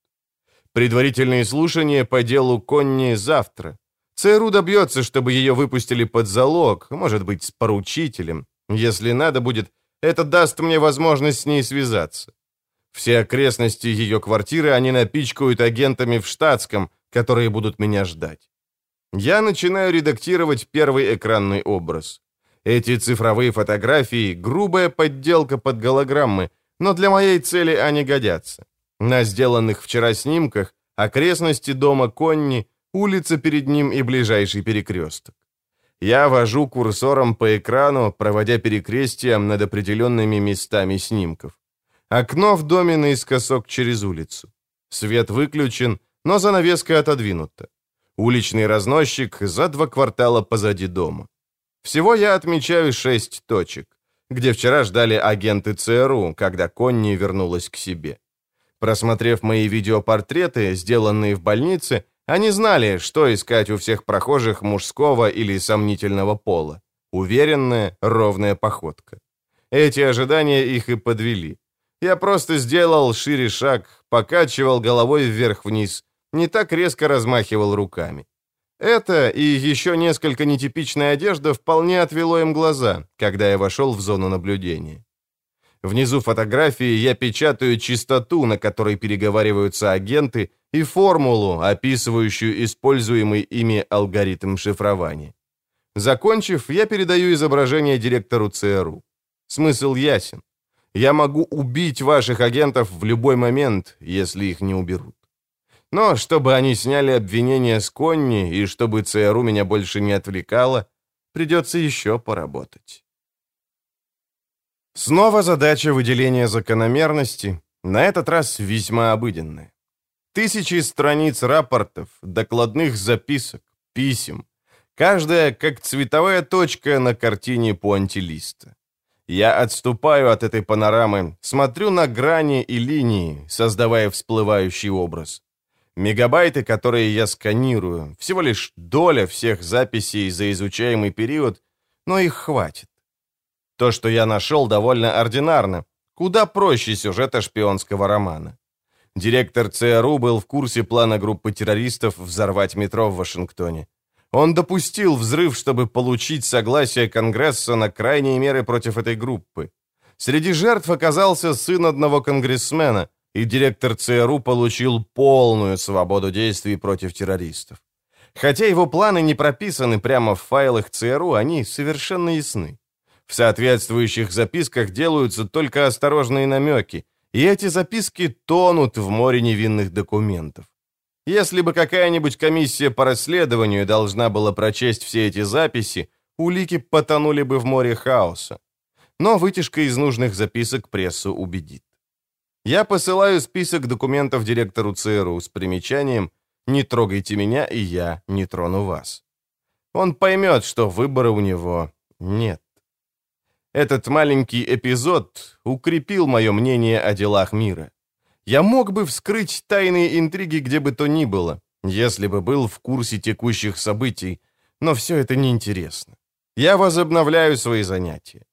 Предварительные слушания по делу Конни завтра. ЦРУ добьется, чтобы ее выпустили под залог, может быть, с поручителем. Если надо будет, это даст мне возможность с ней связаться. Все окрестности ее квартиры они напичкают агентами в штатском, которые будут меня ждать. Я начинаю редактировать первый экранный образ. Эти цифровые фотографии — грубая подделка под голограммы, но для моей цели они годятся. На сделанных вчера снимках окрестности дома Конни, улица перед ним и ближайший перекресток. Я вожу курсором по экрану, проводя перекрестием над определенными местами снимков. Окно в доме наискосок через улицу. Свет выключен, но занавеска отодвинута. Уличный разносчик за два квартала позади дома. Всего я отмечаю шесть точек, где вчера ждали агенты ЦРУ, когда Конни вернулась к себе. Просмотрев мои видеопортреты, сделанные в больнице, они знали, что искать у всех прохожих мужского или сомнительного пола. Уверенная, ровная походка. Эти ожидания их и подвели. Я просто сделал шире шаг, покачивал головой вверх-вниз, не так резко размахивал руками. Это и еще несколько нетипичная одежда вполне отвело им глаза, когда я вошел в зону наблюдения. Внизу фотографии я печатаю частоту, на которой переговариваются агенты, и формулу, описывающую используемый ими алгоритм шифрования. Закончив, я передаю изображение директору ЦРУ. Смысл ясен. Я могу убить ваших агентов в любой момент, если их не уберут. Но чтобы они сняли обвинения с Конни и чтобы ЦРУ меня больше не отвлекало, придется еще поработать. Снова задача выделения закономерности, на этот раз весьма обыденная. Тысячи страниц рапортов, докладных записок, писем. Каждая как цветовая точка на картине пуантилиста. Я отступаю от этой панорамы, смотрю на грани и линии, создавая всплывающий образ. Мегабайты, которые я сканирую, всего лишь доля всех записей за изучаемый период, но их хватит. То, что я нашел, довольно ординарно, куда проще сюжета шпионского романа. Директор ЦРУ был в курсе плана группы террористов взорвать метро в Вашингтоне. Он допустил взрыв, чтобы получить согласие Конгресса на крайние меры против этой группы. Среди жертв оказался сын одного конгрессмена, и директор ЦРУ получил полную свободу действий против террористов. Хотя его планы не прописаны прямо в файлах ЦРУ, они совершенно ясны. В соответствующих записках делаются только осторожные намеки, и эти записки тонут в море невинных документов. Если бы какая-нибудь комиссия по расследованию должна была прочесть все эти записи, улики потонули бы в море хаоса. Но вытяжка из нужных записок прессу убедит. Я посылаю список документов директору ЦРУ с примечанием «Не трогайте меня, и я не трону вас». Он поймет, что выбора у него нет. Этот маленький эпизод укрепил мое мнение о делах мира. Я мог бы вскрыть тайные интриги где бы то ни было, если бы был в курсе текущих событий, но все это неинтересно. Я возобновляю свои занятия.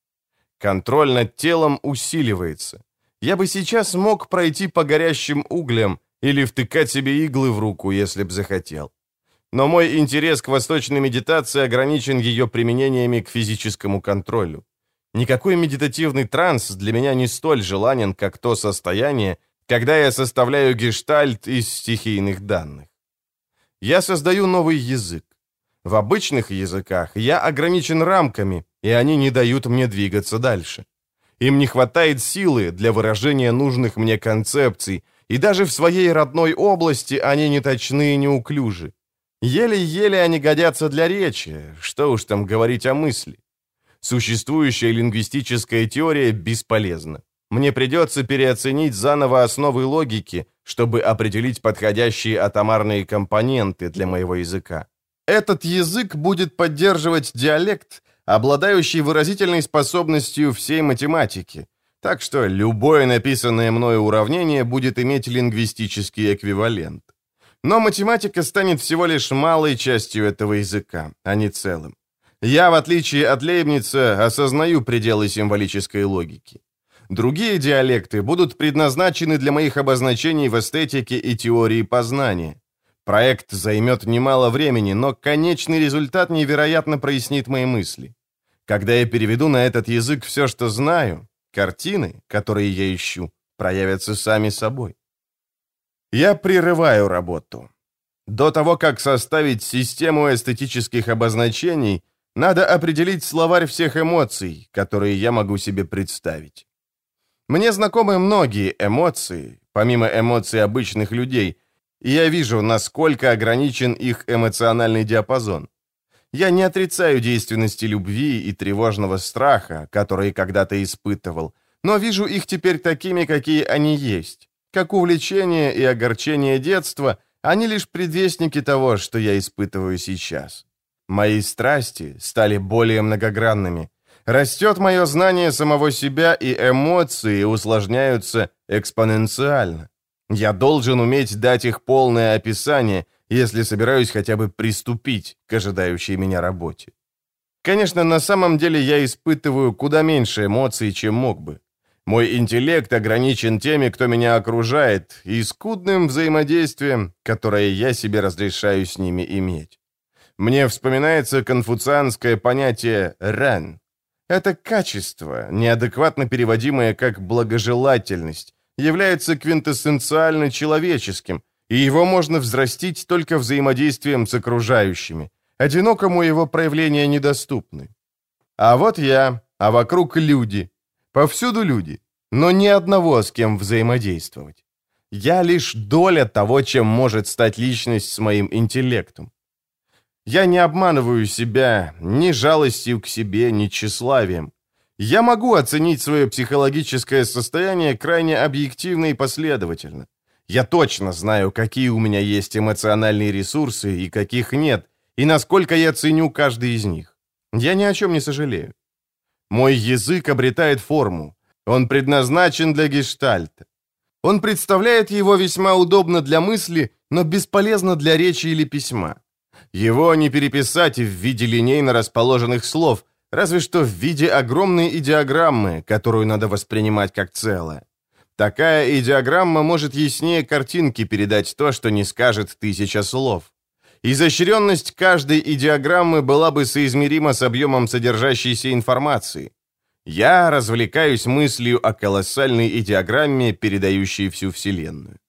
Контроль над телом усиливается. Я бы сейчас мог пройти по горящим углям или втыкать себе иглы в руку, если б захотел. Но мой интерес к восточной медитации ограничен ее применениями к физическому контролю. Никакой медитативный транс для меня не столь желанен, как то состояние, когда я составляю гештальт из стихийных данных. Я создаю новый язык. В обычных языках я ограничен рамками, и они не дают мне двигаться дальше. Им не хватает силы для выражения нужных мне концепций, и даже в своей родной области они не точны и неуклюжи. Еле-еле они годятся для речи, что уж там говорить о мысли. Существующая лингвистическая теория бесполезна. Мне придется переоценить заново основы логики, чтобы определить подходящие атомарные компоненты для моего языка. Этот язык будет поддерживать диалект, обладающий выразительной способностью всей математики. Так что любое написанное мною уравнение будет иметь лингвистический эквивалент. Но математика станет всего лишь малой частью этого языка, а не целым. Я, в отличие от Лейбница, осознаю пределы символической логики. Другие диалекты будут предназначены для моих обозначений в эстетике и теории познания. Проект займет немало времени, но конечный результат невероятно прояснит мои мысли. Когда я переведу на этот язык все, что знаю, картины, которые я ищу, проявятся сами собой. Я прерываю работу. До того, как составить систему эстетических обозначений, Надо определить словарь всех эмоций, которые я могу себе представить. Мне знакомы многие эмоции, помимо эмоций обычных людей, и я вижу, насколько ограничен их эмоциональный диапазон. Я не отрицаю действенности любви и тревожного страха, которые когда-то испытывал, но вижу их теперь такими, какие они есть. Как увлечение и огорчение детства, они лишь предвестники того, что я испытываю сейчас. Мои страсти стали более многогранными. Растет мое знание самого себя, и эмоции усложняются экспоненциально. Я должен уметь дать их полное описание, если собираюсь хотя бы приступить к ожидающей меня работе. Конечно, на самом деле я испытываю куда меньше эмоций, чем мог бы. Мой интеллект ограничен теми, кто меня окружает, и скудным взаимодействием, которое я себе разрешаю с ними иметь. Мне вспоминается конфуцианское понятие «ран». Это качество, неадекватно переводимое как «благожелательность», является квинтэссенциально человеческим, и его можно взрастить только взаимодействием с окружающими. Одинокому его проявления недоступны. А вот я, а вокруг люди. Повсюду люди, но ни одного, с кем взаимодействовать. Я лишь доля того, чем может стать личность с моим интеллектом. Я не обманываю себя ни жалостью к себе, ни тщеславием. Я могу оценить свое психологическое состояние крайне объективно и последовательно. Я точно знаю, какие у меня есть эмоциональные ресурсы и каких нет, и насколько я ценю каждый из них. Я ни о чем не сожалею. Мой язык обретает форму. Он предназначен для гештальта. Он представляет его весьма удобно для мысли, но бесполезно для речи или письма. Его не переписать в виде линейно расположенных слов, разве что в виде огромной идеограммы, которую надо воспринимать как целое. Такая идеограмма может яснее картинки передать то, что не скажет тысяча слов. Изощренность каждой идеограммы была бы соизмерима с объемом содержащейся информации. Я развлекаюсь мыслью о колоссальной идеограмме, передающей всю Вселенную.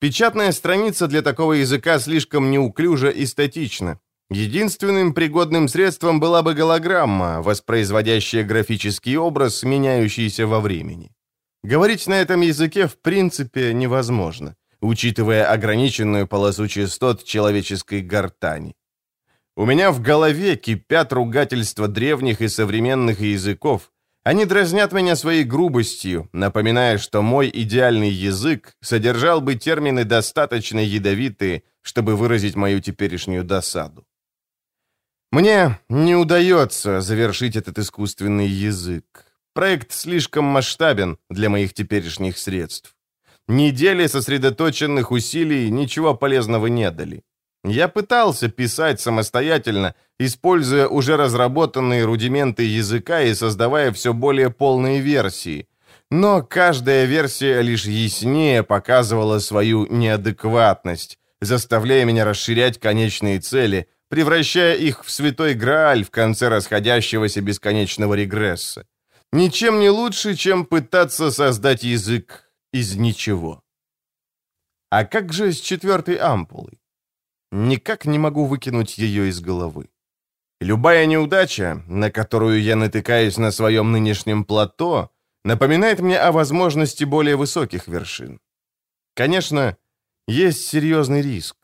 Печатная страница для такого языка слишком неуклюжа и статична. Единственным пригодным средством была бы голограмма, воспроизводящая графический образ, меняющийся во времени. Говорить на этом языке в принципе невозможно учитывая ограниченную полосу частот человеческой гортани. У меня в голове кипят ругательства древних и современных языков. Они дразнят меня своей грубостью, напоминая, что мой идеальный язык содержал бы термины достаточно ядовитые, чтобы выразить мою теперешнюю досаду. Мне не удается завершить этот искусственный язык. Проект слишком масштабен для моих теперешних средств. Недели сосредоточенных усилий ничего полезного не дали. Я пытался писать самостоятельно, используя уже разработанные рудименты языка и создавая все более полные версии. Но каждая версия лишь яснее показывала свою неадекватность, заставляя меня расширять конечные цели, превращая их в святой Грааль в конце расходящегося бесконечного регресса. Ничем не лучше, чем пытаться создать язык из ничего. А как же с четвертой ампулой? Никак не могу выкинуть ее из головы. Любая неудача, на которую я натыкаюсь на своем нынешнем плато, напоминает мне о возможности более высоких вершин. Конечно, есть серьезный риск.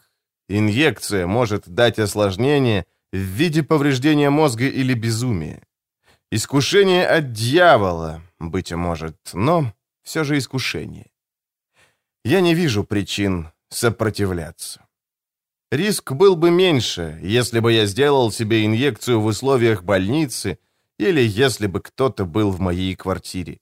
Инъекция может дать осложнение в виде повреждения мозга или безумия. Искушение от дьявола, быть может, но все же искушение. Я не вижу причин сопротивляться. Риск был бы меньше, если бы я сделал себе инъекцию в условиях больницы или если бы кто-то был в моей квартире.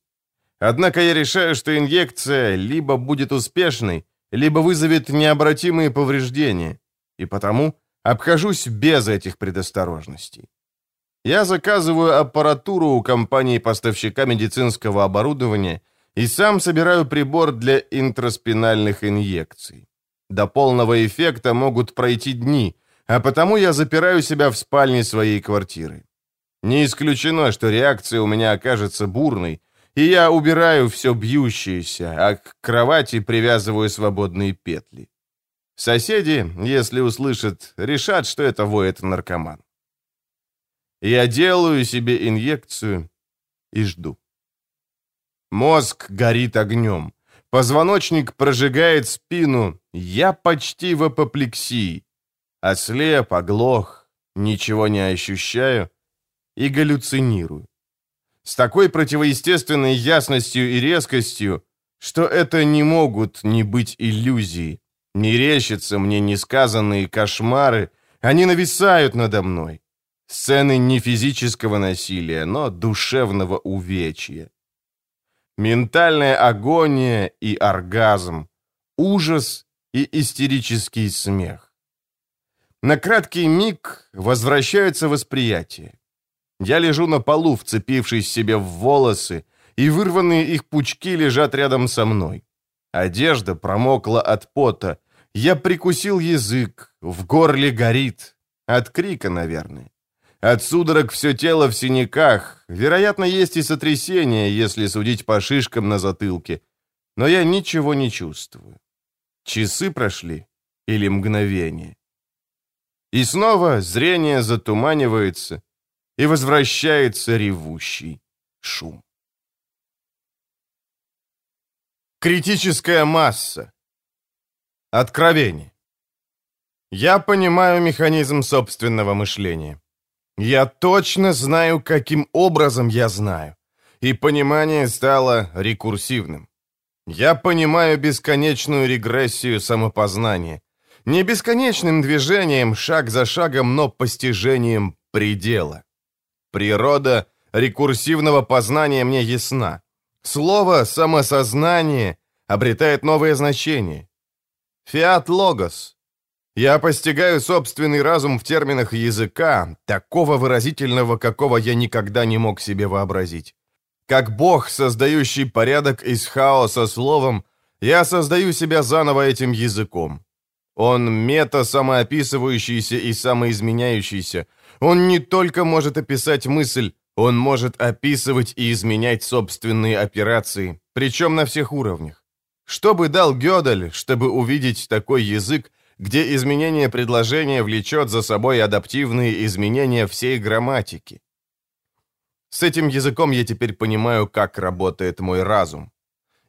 Однако я решаю, что инъекция либо будет успешной, либо вызовет необратимые повреждения, и потому обхожусь без этих предосторожностей. Я заказываю аппаратуру у компании-поставщика медицинского оборудования и сам собираю прибор для интроспинальных инъекций. До полного эффекта могут пройти дни, а потому я запираю себя в спальне своей квартиры. Не исключено, что реакция у меня окажется бурной, и я убираю все бьющееся, а к кровати привязываю свободные петли. Соседи, если услышат, решат, что это воет наркоман. Я делаю себе инъекцию и жду. Мозг горит огнем. Позвоночник прожигает спину. Я почти в апоплексии. Ослеп, оглох, ничего не ощущаю и галлюцинирую. С такой противоестественной ясностью и резкостью, что это не могут не быть иллюзии. Не рещатся мне несказанные кошмары, они нависают надо мной. Сцены не физического насилия, но душевного увечья. Ментальная агония и оргазм, ужас и истерический смех. На краткий миг возвращается восприятие. Я лежу на полу, вцепившись себе в волосы, и вырванные их пучки лежат рядом со мной. Одежда промокла от пота. Я прикусил язык, в горле горит. От крика, наверное. От судорог все тело в синяках. Вероятно, есть и сотрясение, если судить по шишкам на затылке. Но я ничего не чувствую. Часы прошли или мгновение. И снова зрение затуманивается, и возвращается ревущий шум. Критическая масса. Откровение. Я понимаю механизм собственного мышления. Я точно знаю, каким образом я знаю. И понимание стало рекурсивным. Я понимаю бесконечную регрессию самопознания. Не бесконечным движением, шаг за шагом, но постижением предела. Природа рекурсивного познания мне ясна. Слово «самосознание» обретает новое значение. Фиат логос. Я постигаю собственный разум в терминах языка, такого выразительного, какого я никогда не мог себе вообразить. Как Бог, создающий порядок из хаоса словом, я создаю себя заново этим языком. Он мета-самоописывающийся и самоизменяющийся. Он не только может описать мысль, он может описывать и изменять собственные операции, причем на всех уровнях. Что бы дал Гёдель, чтобы увидеть такой язык, где изменение предложения влечет за собой адаптивные изменения всей грамматики? С этим языком я теперь понимаю, как работает мой разум.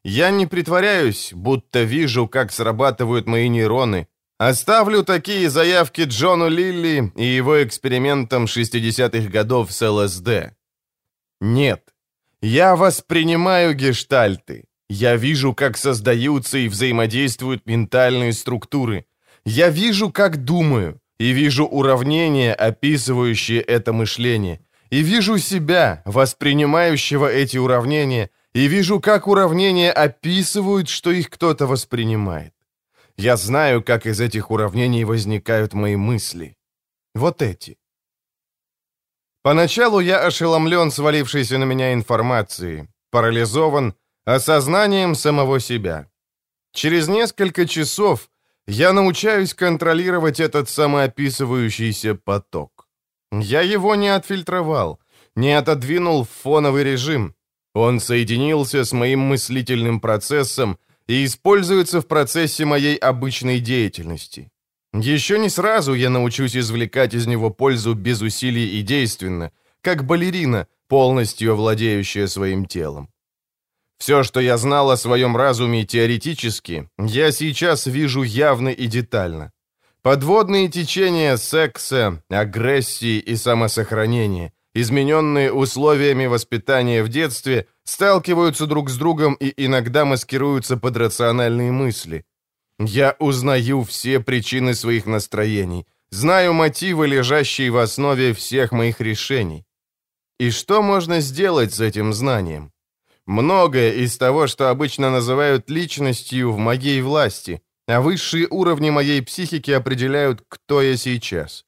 Я не притворяюсь, будто вижу, как срабатывают мои нейроны, Оставлю такие заявки Джону Лилли и его экспериментам 60-х годов с ЛСД. Нет, я воспринимаю гештальты. Я вижу, как создаются и взаимодействуют ментальные структуры. Я вижу, как думаю, и вижу уравнения, описывающие это мышление. И вижу себя, воспринимающего эти уравнения, и вижу, как уравнения описывают, что их кто-то воспринимает. Я знаю, как из этих уравнений возникают мои мысли. Вот эти. Поначалу я ошеломлен свалившейся на меня информацией, парализован осознанием самого себя. Через несколько часов я научаюсь контролировать этот самоописывающийся поток. Я его не отфильтровал, не отодвинул в фоновый режим. Он соединился с моим мыслительным процессом и используется в процессе моей обычной деятельности. Еще не сразу я научусь извлекать из него пользу без усилий и действенно, как балерина, полностью овладеющая своим телом. Все, что я знал о своем разуме теоретически, я сейчас вижу явно и детально. Подводные течения секса, агрессии и самосохранения, измененные условиями воспитания в детстве, сталкиваются друг с другом и иногда маскируются под рациональные мысли. Я узнаю все причины своих настроений, знаю мотивы, лежащие в основе всех моих решений. И что можно сделать с этим знанием? Многое из того, что обычно называют личностью, в моей власти, а высшие уровни моей психики определяют, кто я сейчас.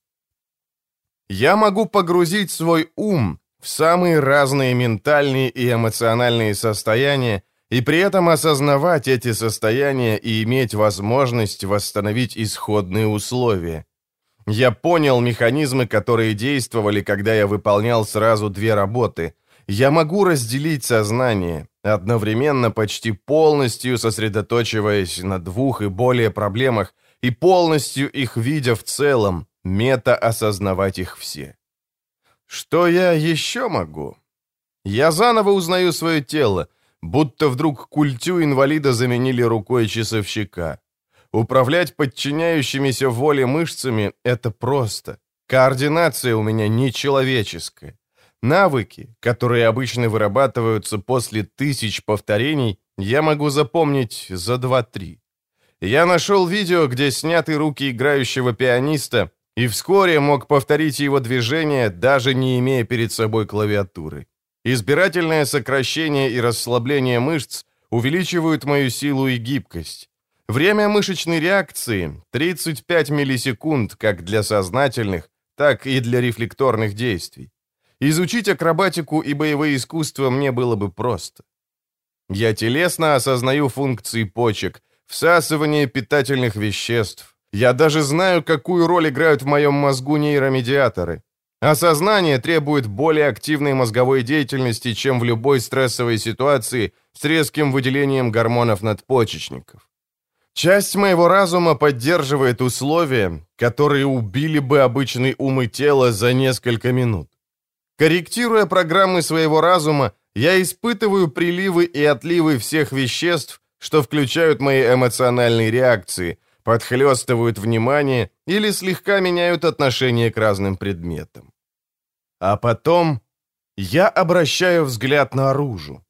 Я могу погрузить свой ум в самые разные ментальные и эмоциональные состояния, и при этом осознавать эти состояния и иметь возможность восстановить исходные условия. Я понял механизмы, которые действовали, когда я выполнял сразу две работы. Я могу разделить сознание, одновременно почти полностью сосредоточиваясь на двух и более проблемах и полностью их видя в целом, мета-осознавать их все. Что я еще могу? Я заново узнаю свое тело, будто вдруг культю инвалида заменили рукой часовщика. Управлять подчиняющимися воле мышцами — это просто. Координация у меня нечеловеческая. Навыки, которые обычно вырабатываются после тысяч повторений, я могу запомнить за 2-3. Я нашел видео, где сняты руки играющего пианиста, и вскоре мог повторить его движение, даже не имея перед собой клавиатуры. Избирательное сокращение и расслабление мышц увеличивают мою силу и гибкость. Время мышечной реакции — 35 миллисекунд как для сознательных, так и для рефлекторных действий. Изучить акробатику и боевые искусства мне было бы просто. Я телесно осознаю функции почек, всасывание питательных веществ. Я даже знаю, какую роль играют в моем мозгу нейромедиаторы. Осознание требует более активной мозговой деятельности, чем в любой стрессовой ситуации с резким выделением гормонов надпочечников. Часть моего разума поддерживает условия, которые убили бы обычный ум и тело за несколько минут. Корректируя программы своего разума, я испытываю приливы и отливы всех веществ, что включают мои эмоциональные реакции, подхлестывают внимание или слегка меняют отношение к разным предметам. А потом я обращаю взгляд наружу.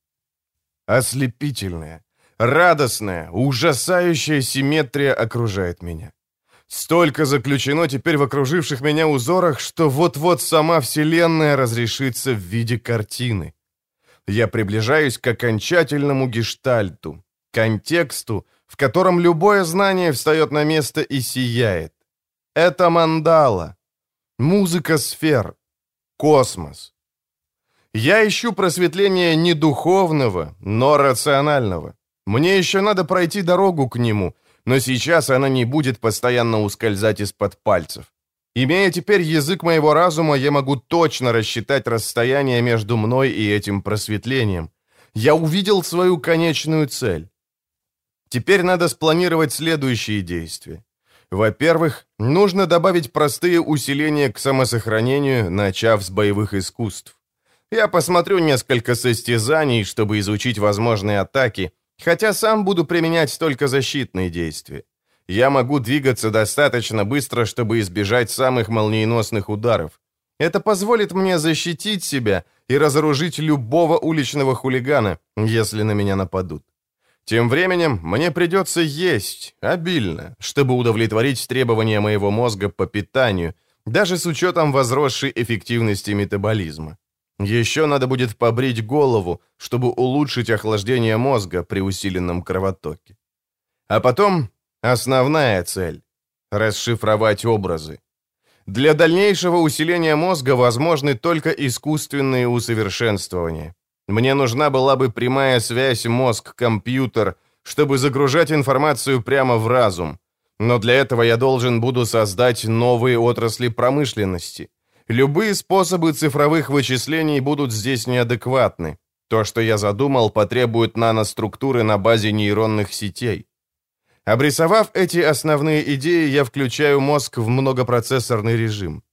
Ослепительная, радостная, ужасающая симметрия окружает меня. Столько заключено теперь в окруживших меня узорах, что вот-вот сама Вселенная разрешится в виде картины. Я приближаюсь к окончательному гештальту, контексту, в котором любое знание встает на место и сияет. Это мандала, музыка сфер, космос. Я ищу просветление не духовного, но рационального. Мне еще надо пройти дорогу к нему — но сейчас она не будет постоянно ускользать из-под пальцев. Имея теперь язык моего разума, я могу точно рассчитать расстояние между мной и этим просветлением. Я увидел свою конечную цель. Теперь надо спланировать следующие действия. Во-первых, нужно добавить простые усиления к самосохранению, начав с боевых искусств. Я посмотрю несколько состязаний, чтобы изучить возможные атаки, Хотя сам буду применять только защитные действия. Я могу двигаться достаточно быстро, чтобы избежать самых молниеносных ударов. Это позволит мне защитить себя и разоружить любого уличного хулигана, если на меня нападут. Тем временем мне придется есть обильно, чтобы удовлетворить требования моего мозга по питанию, даже с учетом возросшей эффективности метаболизма. Еще надо будет побрить голову, чтобы улучшить охлаждение мозга при усиленном кровотоке. А потом основная цель — расшифровать образы. Для дальнейшего усиления мозга возможны только искусственные усовершенствования. Мне нужна была бы прямая связь мозг-компьютер, чтобы загружать информацию прямо в разум. Но для этого я должен буду создать новые отрасли промышленности. Любые способы цифровых вычислений будут здесь неадекватны. То, что я задумал, потребует наноструктуры на базе нейронных сетей. Обрисовав эти основные идеи, я включаю мозг в многопроцессорный режим.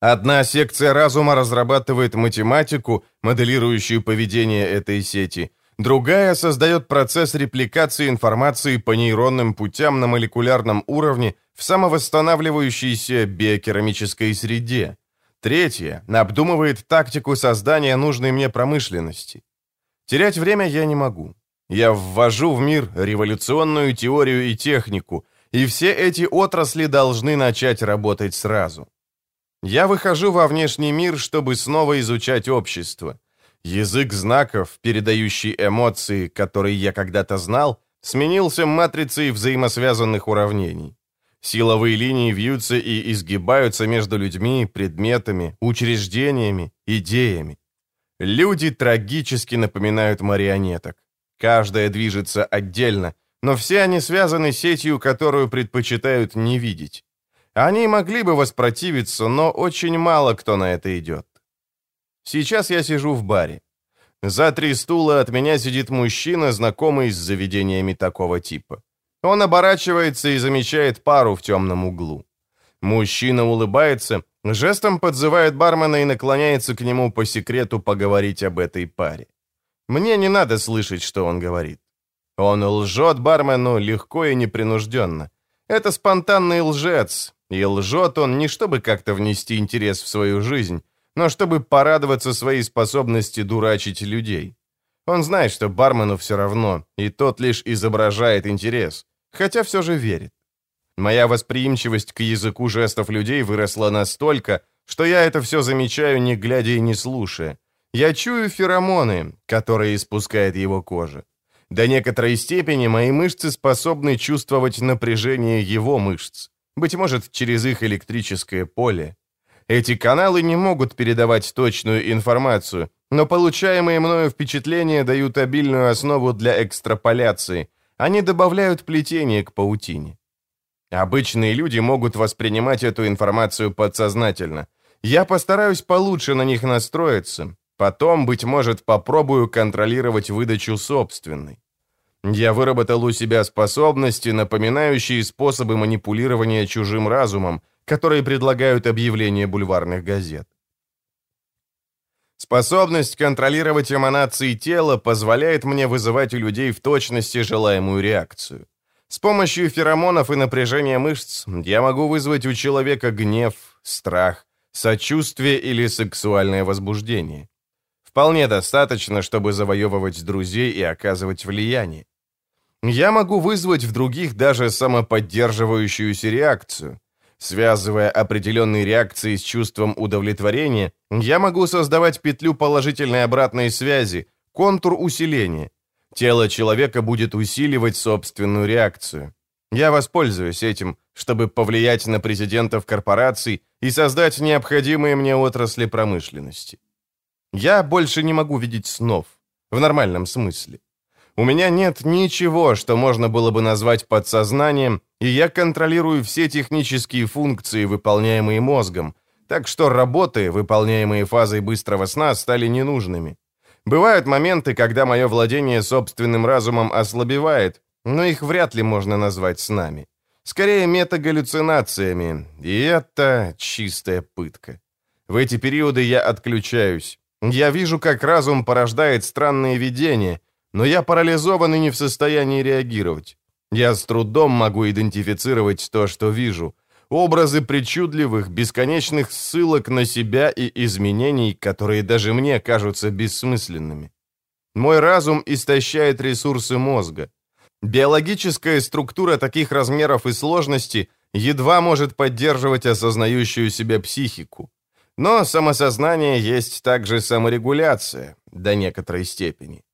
Одна секция разума разрабатывает математику, моделирующую поведение этой сети. Другая создает процесс репликации информации по нейронным путям на молекулярном уровне в самовосстанавливающейся биокерамической среде. Третье. Обдумывает тактику создания нужной мне промышленности. Терять время я не могу. Я ввожу в мир революционную теорию и технику, и все эти отрасли должны начать работать сразу. Я выхожу во внешний мир, чтобы снова изучать общество. Язык знаков, передающий эмоции, которые я когда-то знал, сменился матрицей взаимосвязанных уравнений. Силовые линии вьются и изгибаются между людьми, предметами, учреждениями, идеями. Люди трагически напоминают марионеток. Каждая движется отдельно, но все они связаны сетью, которую предпочитают не видеть. Они могли бы воспротивиться, но очень мало кто на это идет. Сейчас я сижу в баре. За три стула от меня сидит мужчина, знакомый с заведениями такого типа. Он оборачивается и замечает пару в темном углу. Мужчина улыбается, Жестом подзывает бармена и наклоняется к нему по секрету поговорить об этой паре. Мне не надо слышать, что он говорит. Он лжет бармену легко и непринужденно. Это спонтанный лжец, и лжет он не чтобы как-то внести интерес в свою жизнь, но чтобы порадоваться своей способности дурачить людей. Он знает, что бармену все равно, и тот лишь изображает интерес, хотя все же верит. Моя восприимчивость к языку жестов людей выросла настолько, что я это все замечаю, не глядя и не слушая. Я чую феромоны, которые испускает его кожа. До некоторой степени мои мышцы способны чувствовать напряжение его мышц, быть может, через их электрическое поле. Эти каналы не могут передавать точную информацию, но получаемые мною впечатления дают обильную основу для экстраполяции. Они добавляют плетение к паутине. Обычные люди могут воспринимать эту информацию подсознательно. Я постараюсь получше на них настроиться. Потом, быть может, попробую контролировать выдачу собственной. Я выработал у себя способности, напоминающие способы манипулирования чужим разумом, которые предлагают объявления бульварных газет. Способность контролировать эманации тела позволяет мне вызывать у людей в точности желаемую реакцию. С помощью феромонов и напряжения мышц я могу вызвать у человека гнев, страх, сочувствие или сексуальное возбуждение. Вполне достаточно, чтобы завоевывать друзей и оказывать влияние. Я могу вызвать в других даже самоподдерживающуюся реакцию. Связывая определенные реакции с чувством удовлетворения, я могу создавать петлю положительной обратной связи, контур усиления. Тело человека будет усиливать собственную реакцию. Я воспользуюсь этим, чтобы повлиять на президентов корпораций и создать необходимые мне отрасли промышленности. Я больше не могу видеть снов, в нормальном смысле. У меня нет ничего, что можно было бы назвать подсознанием, и я контролирую все технические функции, выполняемые мозгом, так что работы, выполняемые фазой быстрого сна, стали ненужными. Бывают моменты, когда мое владение собственным разумом ослабевает, но их вряд ли можно назвать снами. Скорее, метагаллюцинациями, и это чистая пытка. В эти периоды я отключаюсь. Я вижу, как разум порождает странные видения, но я парализован и не в состоянии реагировать. Я с трудом могу идентифицировать то, что вижу. Образы причудливых, бесконечных ссылок на себя и изменений, которые даже мне кажутся бессмысленными. Мой разум истощает ресурсы мозга. Биологическая структура таких размеров и сложности едва может поддерживать осознающую себя психику. Но самосознание есть также саморегуляция до некоторой степени.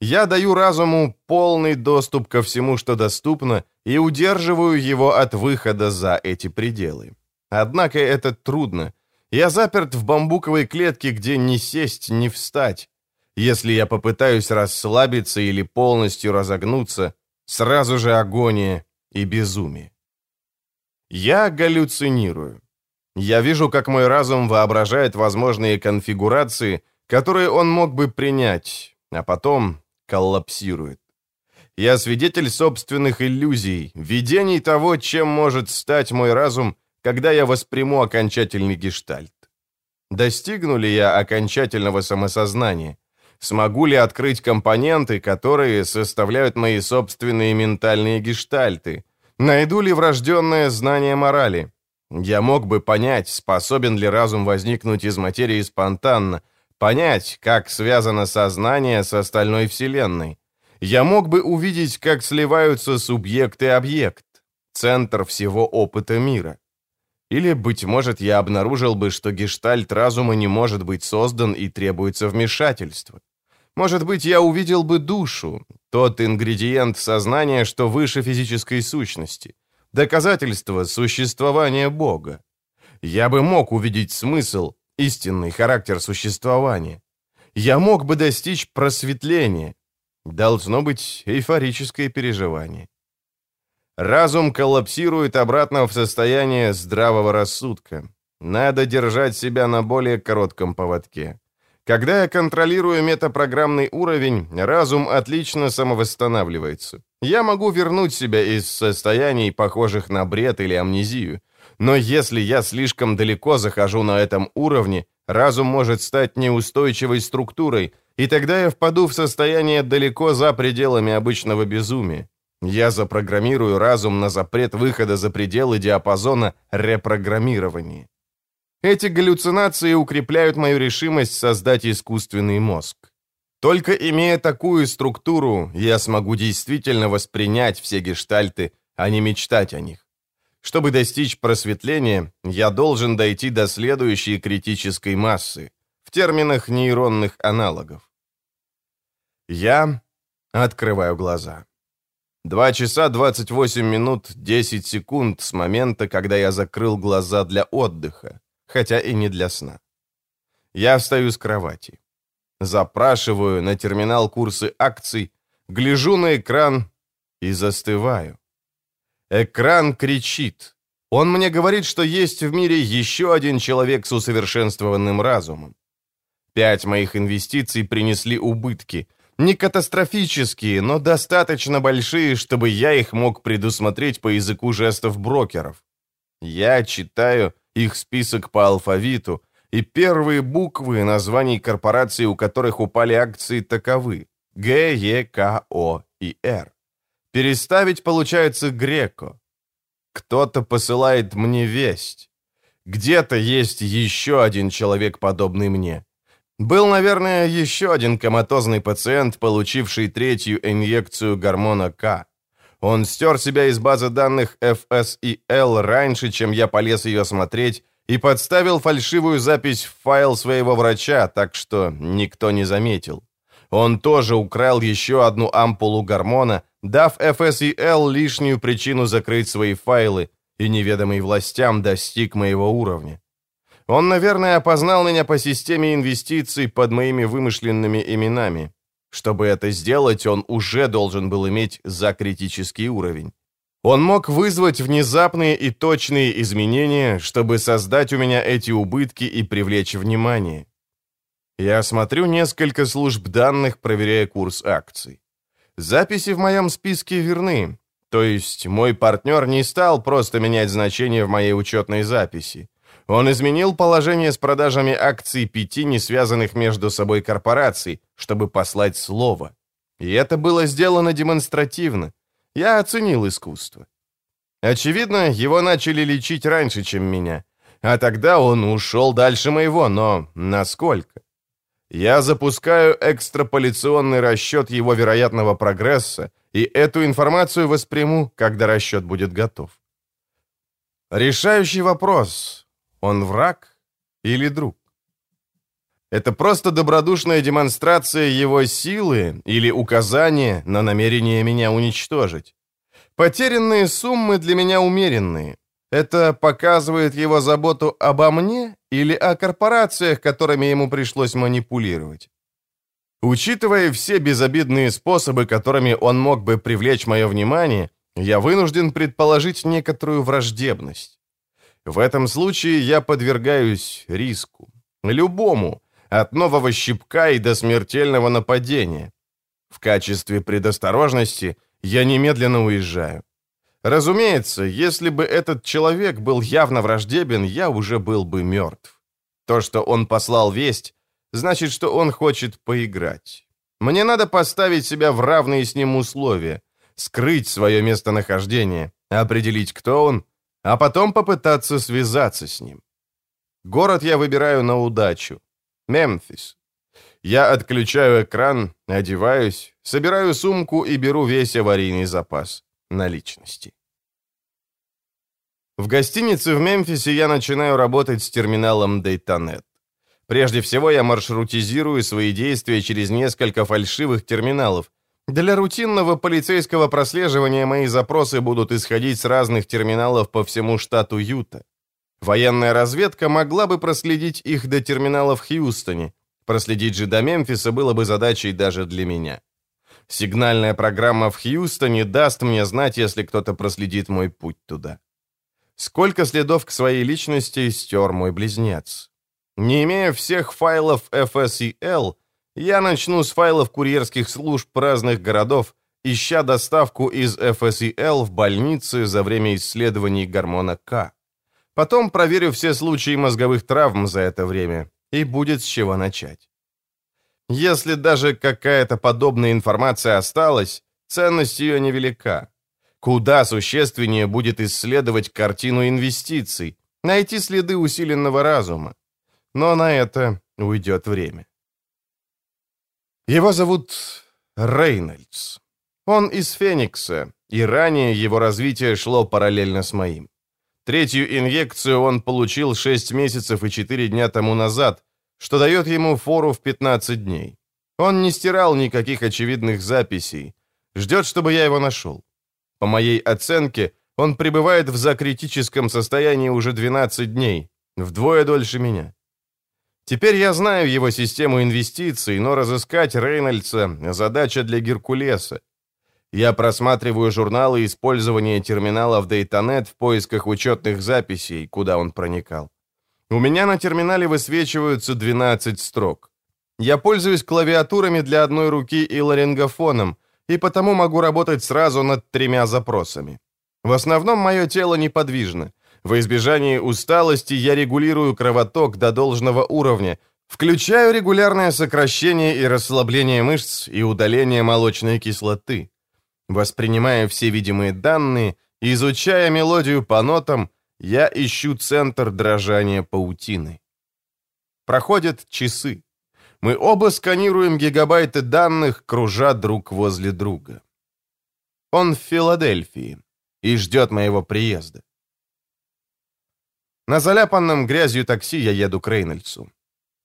Я даю разуму полный доступ ко всему, что доступно, и удерживаю его от выхода за эти пределы. Однако это трудно. Я заперт в бамбуковой клетке, где ни сесть, ни встать. Если я попытаюсь расслабиться или полностью разогнуться, сразу же агония и безумие. Я галлюцинирую. Я вижу, как мой разум воображает возможные конфигурации, которые он мог бы принять, а потом коллапсирует. Я свидетель собственных иллюзий, видений того, чем может стать мой разум, когда я восприму окончательный гештальт. Достигну ли я окончательного самосознания? Смогу ли открыть компоненты, которые составляют мои собственные ментальные гештальты? Найду ли врожденное знание морали? Я мог бы понять, способен ли разум возникнуть из материи спонтанно, понять, как связано сознание с остальной Вселенной. Я мог бы увидеть, как сливаются субъект и объект, центр всего опыта мира. Или, быть может, я обнаружил бы, что гештальт разума не может быть создан и требуется вмешательство. Может быть, я увидел бы душу, тот ингредиент сознания, что выше физической сущности, доказательство существования Бога. Я бы мог увидеть смысл, истинный характер существования. Я мог бы достичь просветления. Должно быть эйфорическое переживание. Разум коллапсирует обратно в состояние здравого рассудка. Надо держать себя на более коротком поводке. Когда я контролирую метапрограммный уровень, разум отлично самовосстанавливается. Я могу вернуть себя из состояний, похожих на бред или амнезию. Но если я слишком далеко захожу на этом уровне, разум может стать неустойчивой структурой, и тогда я впаду в состояние далеко за пределами обычного безумия. Я запрограммирую разум на запрет выхода за пределы диапазона репрограммирования. Эти галлюцинации укрепляют мою решимость создать искусственный мозг. Только имея такую структуру, я смогу действительно воспринять все гештальты, а не мечтать о них. Чтобы достичь просветления, я должен дойти до следующей критической массы, в терминах нейронных аналогов. Я открываю глаза. 2 часа 28 минут 10 секунд с момента, когда я закрыл глаза для отдыха, хотя и не для сна. Я встаю с кровати. Запрашиваю на терминал курсы акций, гляжу на экран и застываю. Экран кричит. Он мне говорит, что есть в мире еще один человек с усовершенствованным разумом. Пять моих инвестиций принесли убытки. Не катастрофические, но достаточно большие, чтобы я их мог предусмотреть по языку жестов брокеров. Я читаю их список по алфавиту, и первые буквы названий корпораций, у которых упали акции, таковы Г, Е, К, О и Р. Переставить получается греко. Кто-то посылает мне весть. Где-то есть еще один человек, подобный мне. Был, наверное, еще один коматозный пациент, получивший третью инъекцию гормона К. Он стер себя из базы данных FSEL раньше, чем я полез ее смотреть, и подставил фальшивую запись в файл своего врача, так что никто не заметил. Он тоже украл еще одну ампулу гормона, дав FSEL лишнюю причину закрыть свои файлы, и неведомый властям достиг моего уровня. Он, наверное, опознал меня по системе инвестиций под моими вымышленными именами. Чтобы это сделать, он уже должен был иметь закритический уровень. Он мог вызвать внезапные и точные изменения, чтобы создать у меня эти убытки и привлечь внимание. Я смотрю несколько служб данных, проверяя курс акций. Записи в моем списке верны, то есть мой партнер не стал просто менять значение в моей учетной записи. Он изменил положение с продажами акций пяти не связанных между собой корпораций, чтобы послать слово. И это было сделано демонстративно. Я оценил искусство. Очевидно, его начали лечить раньше, чем меня. А тогда он ушел дальше моего, но насколько? Я запускаю экстраполяционный расчет его вероятного прогресса, и эту информацию восприму, когда расчет будет готов. Решающий вопрос. Он враг или друг? Это просто добродушная демонстрация его силы или указание на намерение меня уничтожить. Потерянные суммы для меня умеренные. Это показывает его заботу обо мне или о корпорациях, которыми ему пришлось манипулировать? Учитывая все безобидные способы, которыми он мог бы привлечь мое внимание, я вынужден предположить некоторую враждебность. В этом случае я подвергаюсь риску. Любому, от нового щипка и до смертельного нападения. В качестве предосторожности я немедленно уезжаю. Разумеется, если бы этот человек был явно враждебен, я уже был бы мертв. То, что он послал весть, значит, что он хочет поиграть. Мне надо поставить себя в равные с ним условия, скрыть свое местонахождение, определить, кто он, а потом попытаться связаться с ним. Город я выбираю на удачу. Мемфис. Я отключаю экран, одеваюсь, собираю сумку и беру весь аварийный запас наличности. В гостинице в Мемфисе я начинаю работать с терминалом Дейтанет. Прежде всего я маршрутизирую свои действия через несколько фальшивых терминалов. Для рутинного полицейского прослеживания мои запросы будут исходить с разных терминалов по всему штату Юта. Военная разведка могла бы проследить их до терминала в Хьюстоне. Проследить же до Мемфиса было бы задачей даже для меня. Сигнальная программа в Хьюстоне даст мне знать, если кто-то проследит мой путь туда. Сколько следов к своей личности стер мой близнец. Не имея всех файлов FSEL, я начну с файлов курьерских служб разных городов, ища доставку из FSEL в больницы за время исследований гормона К. Потом проверю все случаи мозговых травм за это время, и будет с чего начать. Если даже какая-то подобная информация осталась, ценность ее невелика. Куда существеннее будет исследовать картину инвестиций, найти следы усиленного разума. Но на это уйдет время. Его зовут Рейнольдс. Он из Феникса, и ранее его развитие шло параллельно с моим. Третью инъекцию он получил 6 месяцев и 4 дня тому назад, что дает ему фору в 15 дней. Он не стирал никаких очевидных записей. Ждет, чтобы я его нашел. По моей оценке, он пребывает в закритическом состоянии уже 12 дней, вдвое дольше меня. Теперь я знаю его систему инвестиций, но разыскать Рейнольдса – задача для Геркулеса. Я просматриваю журналы использования терминалов Дейтанет в поисках учетных записей, куда он проникал. У меня на терминале высвечиваются 12 строк. Я пользуюсь клавиатурами для одной руки и ларингофоном, и потому могу работать сразу над тремя запросами. В основном мое тело неподвижно. В избежании усталости я регулирую кровоток до должного уровня, включаю регулярное сокращение и расслабление мышц и удаление молочной кислоты. Воспринимая все видимые данные, изучая мелодию по нотам, я ищу центр дрожания паутины. Проходят часы. Мы оба сканируем гигабайты данных, кружа друг возле друга. Он в Филадельфии и ждет моего приезда. На заляпанном грязью такси я еду к Рейнольдсу.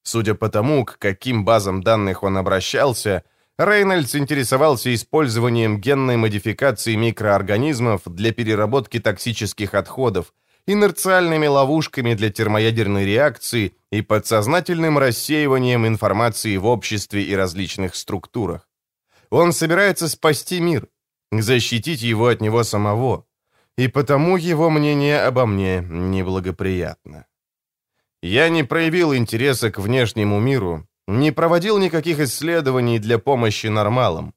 Судя по тому, к каким базам данных он обращался, Рейнольдс интересовался использованием генной модификации микроорганизмов для переработки токсических отходов, инерциальными ловушками для термоядерной реакции и подсознательным рассеиванием информации в обществе и различных структурах. Он собирается спасти мир, защитить его от него самого, и потому его мнение обо мне неблагоприятно. Я не проявил интереса к внешнему миру, не проводил никаких исследований для помощи нормалам.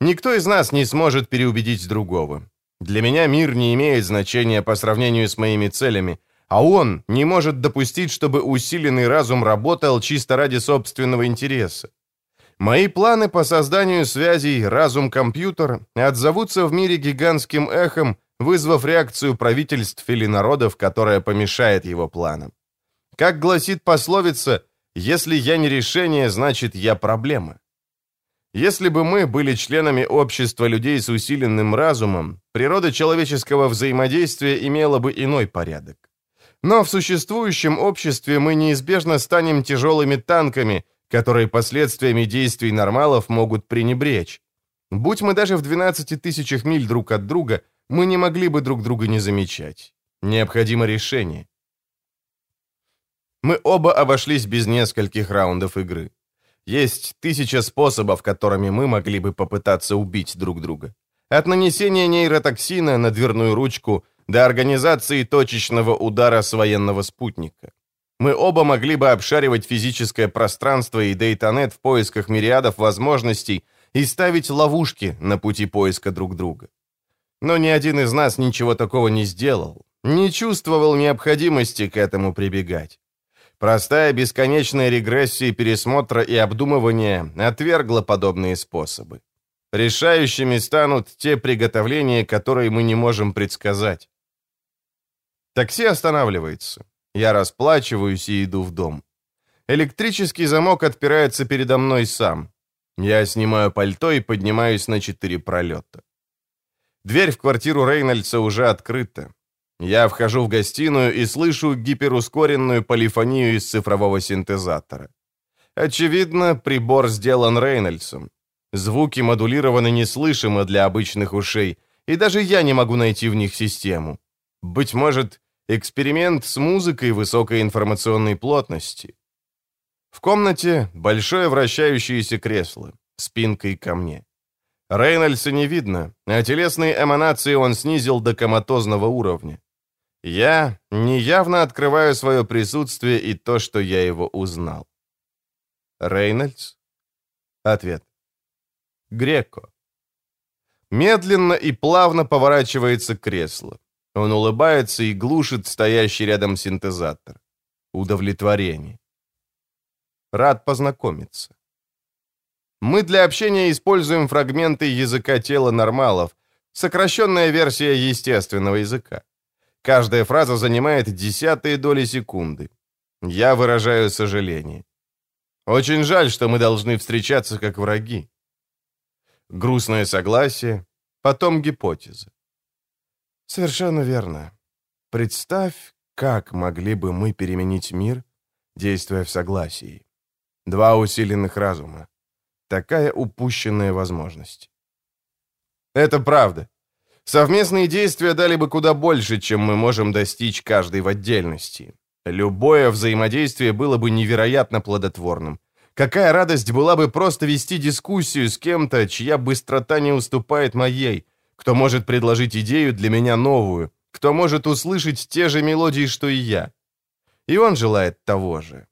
Никто из нас не сможет переубедить другого. Для меня мир не имеет значения по сравнению с моими целями, а он не может допустить, чтобы усиленный разум работал чисто ради собственного интереса. Мои планы по созданию связей разум-компьютер отзовутся в мире гигантским эхом, вызвав реакцию правительств или народов, которая помешает его планам. Как гласит пословица, если я не решение, значит я проблема. Если бы мы были членами общества людей с усиленным разумом, природа человеческого взаимодействия имела бы иной порядок. Но в существующем обществе мы неизбежно станем тяжелыми танками, которые последствиями действий нормалов могут пренебречь. Будь мы даже в 12 тысячах миль друг от друга, мы не могли бы друг друга не замечать. Необходимо решение. Мы оба обошлись без нескольких раундов игры. Есть тысяча способов, которыми мы могли бы попытаться убить друг друга. От нанесения нейротоксина на дверную ручку до организации точечного удара с военного спутника. Мы оба могли бы обшаривать физическое пространство и дейтанет в поисках мириадов возможностей и ставить ловушки на пути поиска друг друга. Но ни один из нас ничего такого не сделал, не чувствовал необходимости к этому прибегать. Простая бесконечная регрессия пересмотра и обдумывания отвергла подобные способы. Решающими станут те приготовления, которые мы не можем предсказать. Такси останавливается. Я расплачиваюсь и иду в дом. Электрический замок отпирается передо мной сам. Я снимаю пальто и поднимаюсь на четыре пролета. Дверь в квартиру Рейнольдса уже открыта. Я вхожу в гостиную и слышу гиперускоренную полифонию из цифрового синтезатора. Очевидно, прибор сделан Рейнольдсом. Звуки модулированы неслышимо для обычных ушей, и даже я не могу найти в них систему. Быть может, эксперимент с музыкой высокой информационной плотности. В комнате большое вращающееся кресло, спинкой ко мне. Рейнольдса не видно, а телесные эманации он снизил до коматозного уровня. Я неявно открываю свое присутствие и то, что я его узнал. Рейнольдс? Ответ. Греко. Медленно и плавно поворачивается кресло. Он улыбается и глушит стоящий рядом синтезатор. Удовлетворение. Рад познакомиться. Мы для общения используем фрагменты языка тела нормалов, сокращенная версия естественного языка. Каждая фраза занимает десятые доли секунды. Я выражаю сожаление. Очень жаль, что мы должны встречаться как враги. Грустное согласие, потом гипотеза. Совершенно верно. Представь, как могли бы мы переменить мир, действуя в согласии. Два усиленных разума. Такая упущенная возможность. Это правда. Совместные действия дали бы куда больше, чем мы можем достичь каждый в отдельности. Любое взаимодействие было бы невероятно плодотворным. Какая радость была бы просто вести дискуссию с кем-то, чья быстрота не уступает моей, кто может предложить идею для меня новую, кто может услышать те же мелодии, что и я. И он желает того же.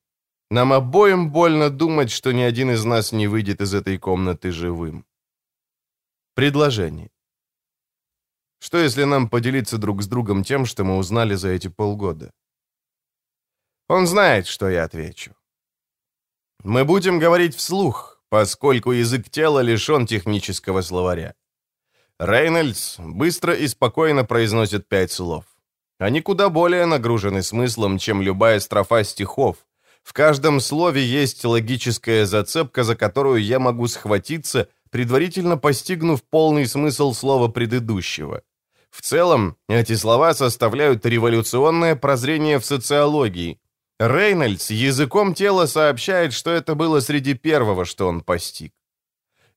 Нам обоим больно думать, что ни один из нас не выйдет из этой комнаты живым. Предложение. Что если нам поделиться друг с другом тем, что мы узнали за эти полгода? Он знает, что я отвечу. Мы будем говорить вслух, поскольку язык тела лишен технического словаря. Рейнольдс быстро и спокойно произносит пять слов. Они куда более нагружены смыслом, чем любая строфа стихов. В каждом слове есть логическая зацепка, за которую я могу схватиться, предварительно постигнув полный смысл слова предыдущего. В целом, эти слова составляют революционное прозрение в социологии, Рейнольдс языком тела сообщает, что это было среди первого, что он постиг.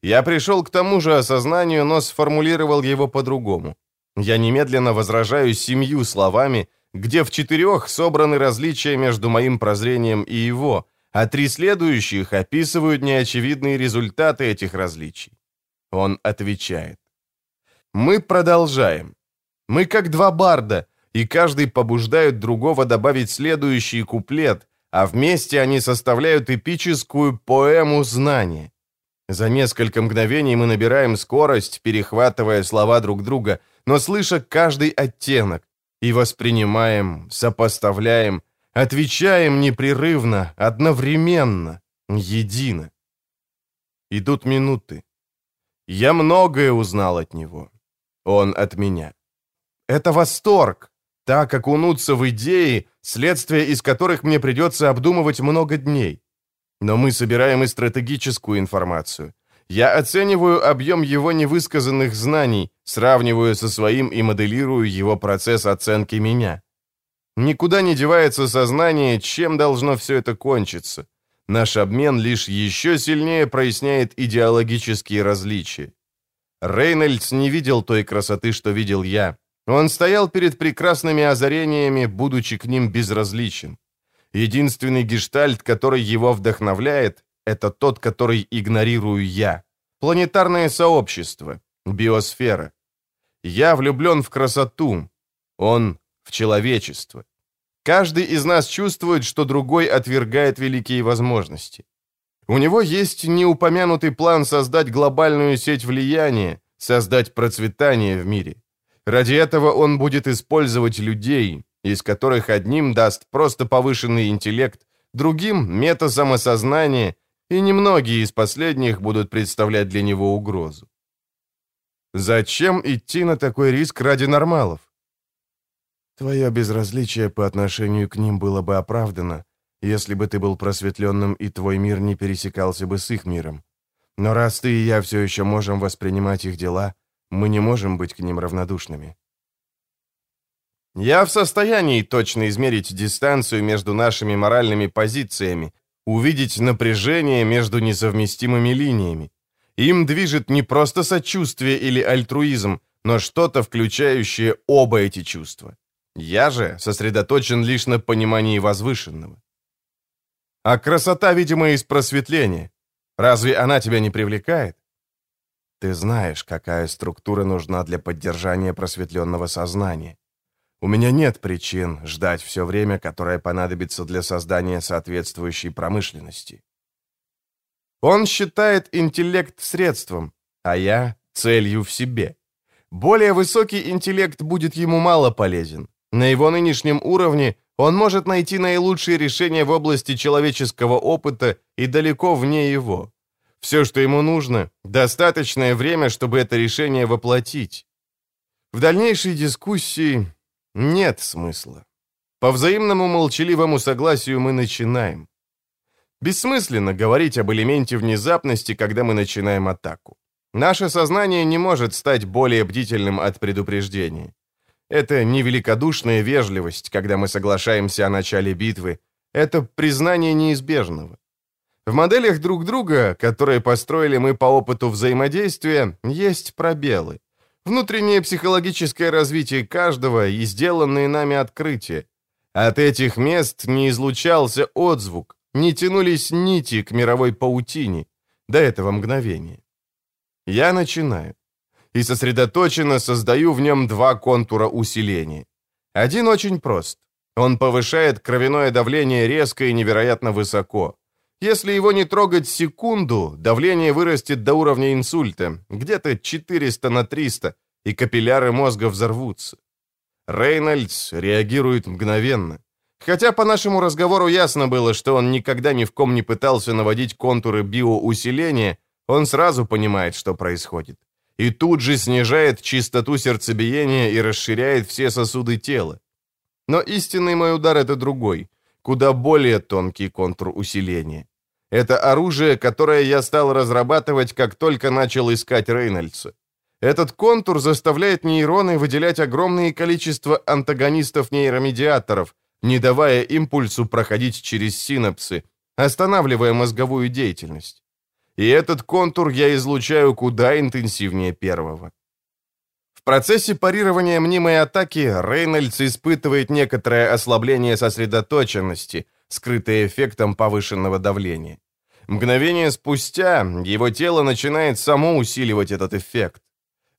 Я пришел к тому же осознанию, но сформулировал его по-другому. Я немедленно возражаю семью словами, где в четырех собраны различия между моим прозрением и его, а три следующих описывают неочевидные результаты этих различий. Он отвечает. Мы продолжаем. Мы как два барда — и каждый побуждает другого добавить следующий куплет, а вместе они составляют эпическую поэму знания. За несколько мгновений мы набираем скорость, перехватывая слова друг друга, но слыша каждый оттенок, и воспринимаем, сопоставляем, отвечаем непрерывно, одновременно, едино. Идут минуты. Я многое узнал от него. Он от меня. Это восторг, так окунуться в идеи, следствие из которых мне придется обдумывать много дней. Но мы собираем и стратегическую информацию. Я оцениваю объем его невысказанных знаний, сравниваю со своим и моделирую его процесс оценки меня. Никуда не девается сознание, чем должно все это кончиться. Наш обмен лишь еще сильнее проясняет идеологические различия. Рейнольдс не видел той красоты, что видел я. Он стоял перед прекрасными озарениями, будучи к ним безразличен. Единственный гештальт, который его вдохновляет, это тот, который игнорирую я. Планетарное сообщество, биосфера. Я влюблен в красоту, он в человечество. Каждый из нас чувствует, что другой отвергает великие возможности. У него есть неупомянутый план создать глобальную сеть влияния, создать процветание в мире. Ради этого он будет использовать людей, из которых одним даст просто повышенный интеллект, другим — мета-самосознание, и немногие из последних будут представлять для него угрозу. Зачем идти на такой риск ради нормалов? Твое безразличие по отношению к ним было бы оправдано, если бы ты был просветленным и твой мир не пересекался бы с их миром. Но раз ты и я все еще можем воспринимать их дела — мы не можем быть к ним равнодушными. Я в состоянии точно измерить дистанцию между нашими моральными позициями, увидеть напряжение между несовместимыми линиями. Им движет не просто сочувствие или альтруизм, но что-то, включающее оба эти чувства. Я же сосредоточен лишь на понимании возвышенного. А красота, видимо, из просветления. Разве она тебя не привлекает? Ты знаешь, какая структура нужна для поддержания просветленного сознания. У меня нет причин ждать все время, которое понадобится для создания соответствующей промышленности. Он считает интеллект средством, а я — целью в себе. Более высокий интеллект будет ему мало полезен. На его нынешнем уровне он может найти наилучшие решения в области человеческого опыта и далеко вне его. Все, что ему нужно, достаточное время, чтобы это решение воплотить. В дальнейшей дискуссии нет смысла. По взаимному молчаливому согласию мы начинаем. Бессмысленно говорить об элементе внезапности, когда мы начинаем атаку. Наше сознание не может стать более бдительным от предупреждения. Это не великодушная вежливость, когда мы соглашаемся о начале битвы. Это признание неизбежного. В моделях друг друга, которые построили мы по опыту взаимодействия, есть пробелы. Внутреннее психологическое развитие каждого и сделанные нами открытия. От этих мест не излучался отзвук, не тянулись нити к мировой паутине до этого мгновения. Я начинаю. И сосредоточенно создаю в нем два контура усиления. Один очень прост. Он повышает кровяное давление резко и невероятно высоко. Если его не трогать секунду, давление вырастет до уровня инсульта, где-то 400 на 300, и капилляры мозга взорвутся. Рейнольдс реагирует мгновенно. Хотя по нашему разговору ясно было, что он никогда ни в ком не пытался наводить контуры биоусиления, он сразу понимает, что происходит. И тут же снижает частоту сердцебиения и расширяет все сосуды тела. Но истинный мой удар — это другой, куда более тонкий контур усиления. Это оружие, которое я стал разрабатывать, как только начал искать Рейнольдса. Этот контур заставляет нейроны выделять огромное количество антагонистов-нейромедиаторов, не давая импульсу проходить через синапсы, останавливая мозговую деятельность. И этот контур я излучаю куда интенсивнее первого. Процессе парирования мнимой атаки Рейнольдс испытывает некоторое ослабление сосредоточенности, скрытое эффектом повышенного давления. Мгновение спустя его тело начинает само усиливать этот эффект.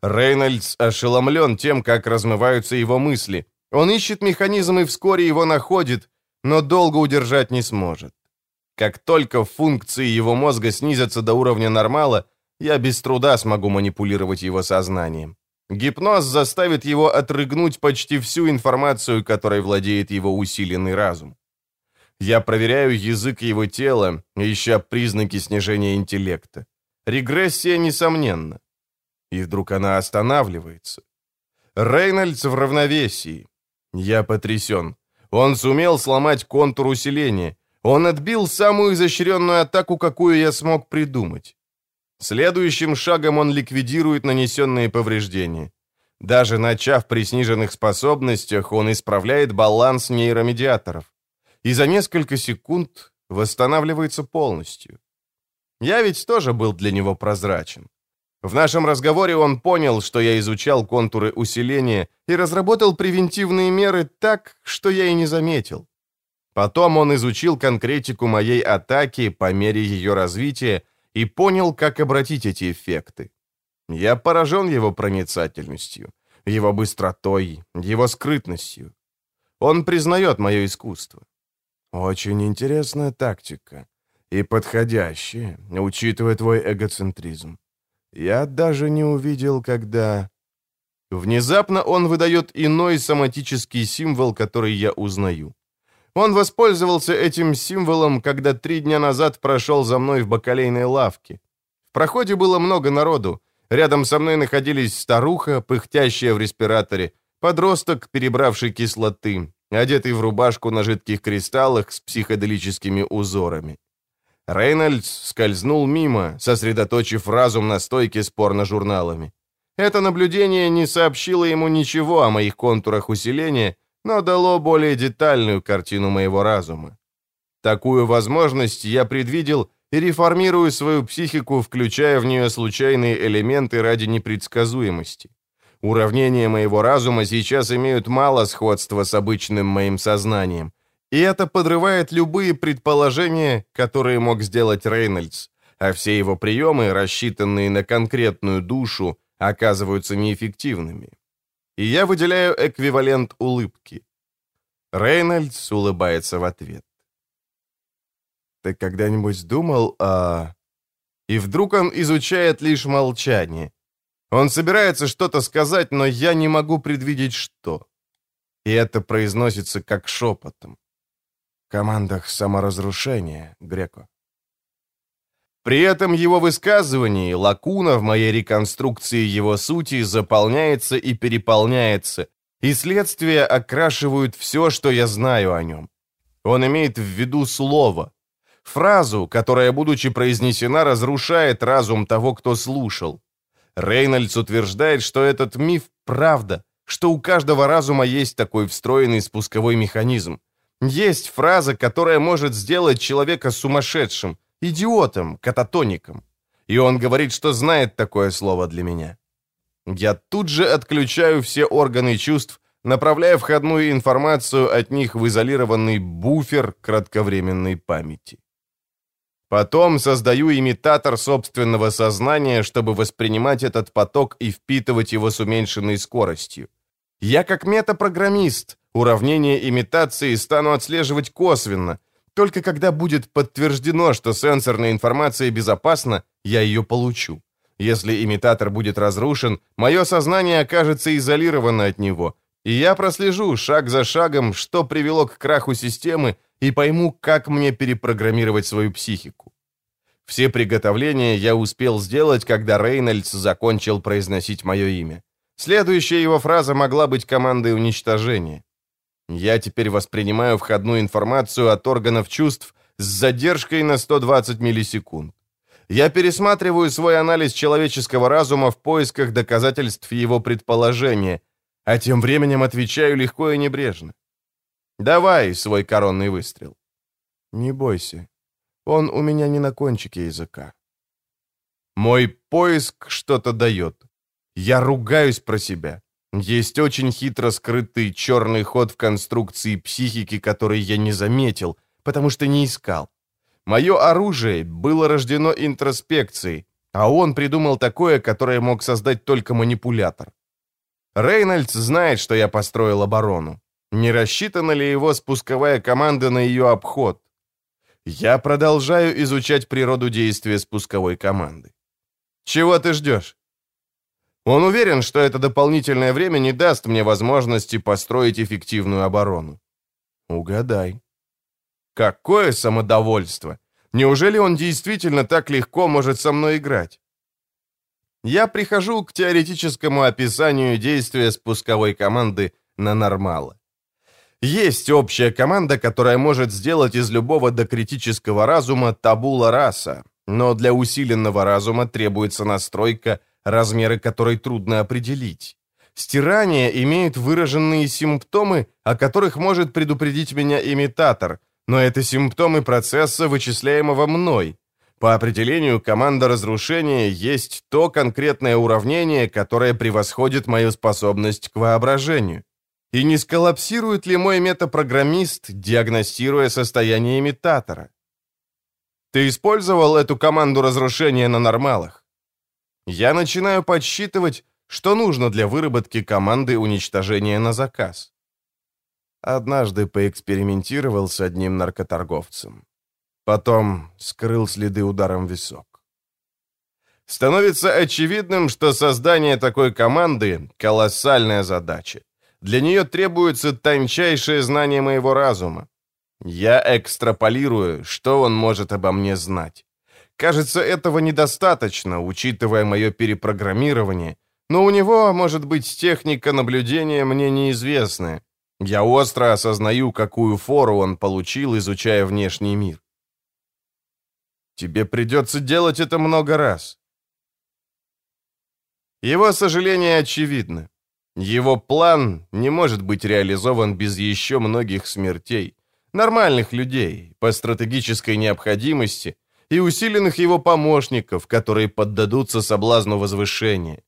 Рейнольдс ошеломлен тем, как размываются его мысли. Он ищет механизм и вскоре его находит, но долго удержать не сможет. Как только функции его мозга снизятся до уровня нормала, я без труда смогу манипулировать его сознанием. Гипноз заставит его отрыгнуть почти всю информацию, которой владеет его усиленный разум. Я проверяю язык его тела, ища признаки снижения интеллекта. Регрессия несомненна. И вдруг она останавливается. Рейнольдс в равновесии. Я потрясен. Он сумел сломать контур усиления. Он отбил самую изощренную атаку, какую я смог придумать. Следующим шагом он ликвидирует нанесенные повреждения. Даже начав при сниженных способностях, он исправляет баланс нейромедиаторов. И за несколько секунд восстанавливается полностью. Я ведь тоже был для него прозрачен. В нашем разговоре он понял, что я изучал контуры усиления и разработал превентивные меры так, что я и не заметил. Потом он изучил конкретику моей атаки по мере ее развития и понял, как обратить эти эффекты. Я поражен его проницательностью, его быстротой, его скрытностью. Он признает мое искусство. Очень интересная тактика и подходящая, учитывая твой эгоцентризм. Я даже не увидел, когда... Внезапно он выдает иной соматический символ, который я узнаю. Он воспользовался этим символом, когда три дня назад прошел за мной в бакалейной лавке. В проходе было много народу. Рядом со мной находились старуха, пыхтящая в респираторе, подросток, перебравший кислоты, одетый в рубашку на жидких кристаллах с психоделическими узорами. Рейнольдс скользнул мимо, сосредоточив разум на стойке с порно-журналами. Это наблюдение не сообщило ему ничего о моих контурах усиления, но дало более детальную картину моего разума. Такую возможность я предвидел и реформирую свою психику, включая в нее случайные элементы ради непредсказуемости. Уравнения моего разума сейчас имеют мало сходства с обычным моим сознанием, и это подрывает любые предположения, которые мог сделать Рейнольдс, а все его приемы, рассчитанные на конкретную душу, оказываются неэффективными. И я выделяю эквивалент улыбки. Рейнольдс улыбается в ответ. «Ты когда-нибудь думал о...» И вдруг он изучает лишь молчание. Он собирается что-то сказать, но я не могу предвидеть, что. И это произносится как шепотом. В командах саморазрушения, Греко. При этом его высказывании лакуна в моей реконструкции его сути заполняется и переполняется, и следствия окрашивают все, что я знаю о нем. Он имеет в виду слово, фразу, которая, будучи произнесена, разрушает разум того, кто слушал. Рейнольдс утверждает, что этот миф – правда, что у каждого разума есть такой встроенный спусковой механизм. Есть фраза, которая может сделать человека сумасшедшим, идиотом, кататоником. И он говорит, что знает такое слово для меня. Я тут же отключаю все органы чувств, направляя входную информацию от них в изолированный буфер кратковременной памяти. Потом создаю имитатор собственного сознания, чтобы воспринимать этот поток и впитывать его с уменьшенной скоростью. Я как метапрограммист уравнение имитации стану отслеживать косвенно. Только когда будет подтверждено, что сенсорная информация безопасна, я ее получу. Если имитатор будет разрушен, мое сознание окажется изолировано от него, и я прослежу шаг за шагом, что привело к краху системы, и пойму, как мне перепрограммировать свою психику. Все приготовления я успел сделать, когда Рейнольдс закончил произносить мое имя. Следующая его фраза могла быть командой уничтожения. Я теперь воспринимаю входную информацию от органов чувств с задержкой на 120 миллисекунд. Я пересматриваю свой анализ человеческого разума в поисках доказательств его предположения, а тем временем отвечаю легко и небрежно. Давай свой коронный выстрел. Не бойся. Он у меня не на кончике языка. Мой поиск что-то дает. Я ругаюсь про себя. Есть очень хитро скрытый черный ход в конструкции психики, который я не заметил, потому что не искал. Мое оружие было рождено интроспекцией, а он придумал такое, которое мог создать только манипулятор. Рейнольдс знает, что я построил оборону. Не рассчитана ли его спусковая команда на ее обход? Я продолжаю изучать природу действия спусковой команды. Чего ты ждешь? Он уверен, что это дополнительное время не даст мне возможности построить эффективную оборону. Угадай. Какое самодовольство! Неужели он действительно так легко может со мной играть? Я прихожу к теоретическому описанию действия спусковой команды на нормала. Есть общая команда, которая может сделать из любого докритического разума табула раса, но для усиленного разума требуется настройка, размеры которой трудно определить. Стирание имеет выраженные симптомы, о которых может предупредить меня имитатор, но это симптомы процесса, вычисляемого мной. По определению, команда разрушения есть то конкретное уравнение, которое превосходит мою способность к воображению. И не сколлапсирует ли мой метапрограммист, диагностируя состояние имитатора? Ты использовал эту команду разрушения на нормалах? Я начинаю подсчитывать, что нужно для выработки команды уничтожения на заказ. Однажды поэкспериментировал с одним наркоторговцем. Потом скрыл следы ударом висок. Становится очевидным, что создание такой команды — колоссальная задача. Для нее требуется тончайшее знание моего разума. Я экстраполирую, что он может обо мне знать. Кажется, этого недостаточно, учитывая мое перепрограммирование, но у него, может быть, техника наблюдения мне неизвестная. Я остро осознаю, какую фору он получил, изучая внешний мир. Тебе придется делать это много раз. Его сожаление очевидно. Его план не может быть реализован без еще многих смертей, нормальных людей, по стратегической необходимости и усиленных его помощников, которые поддадутся соблазну возвышения.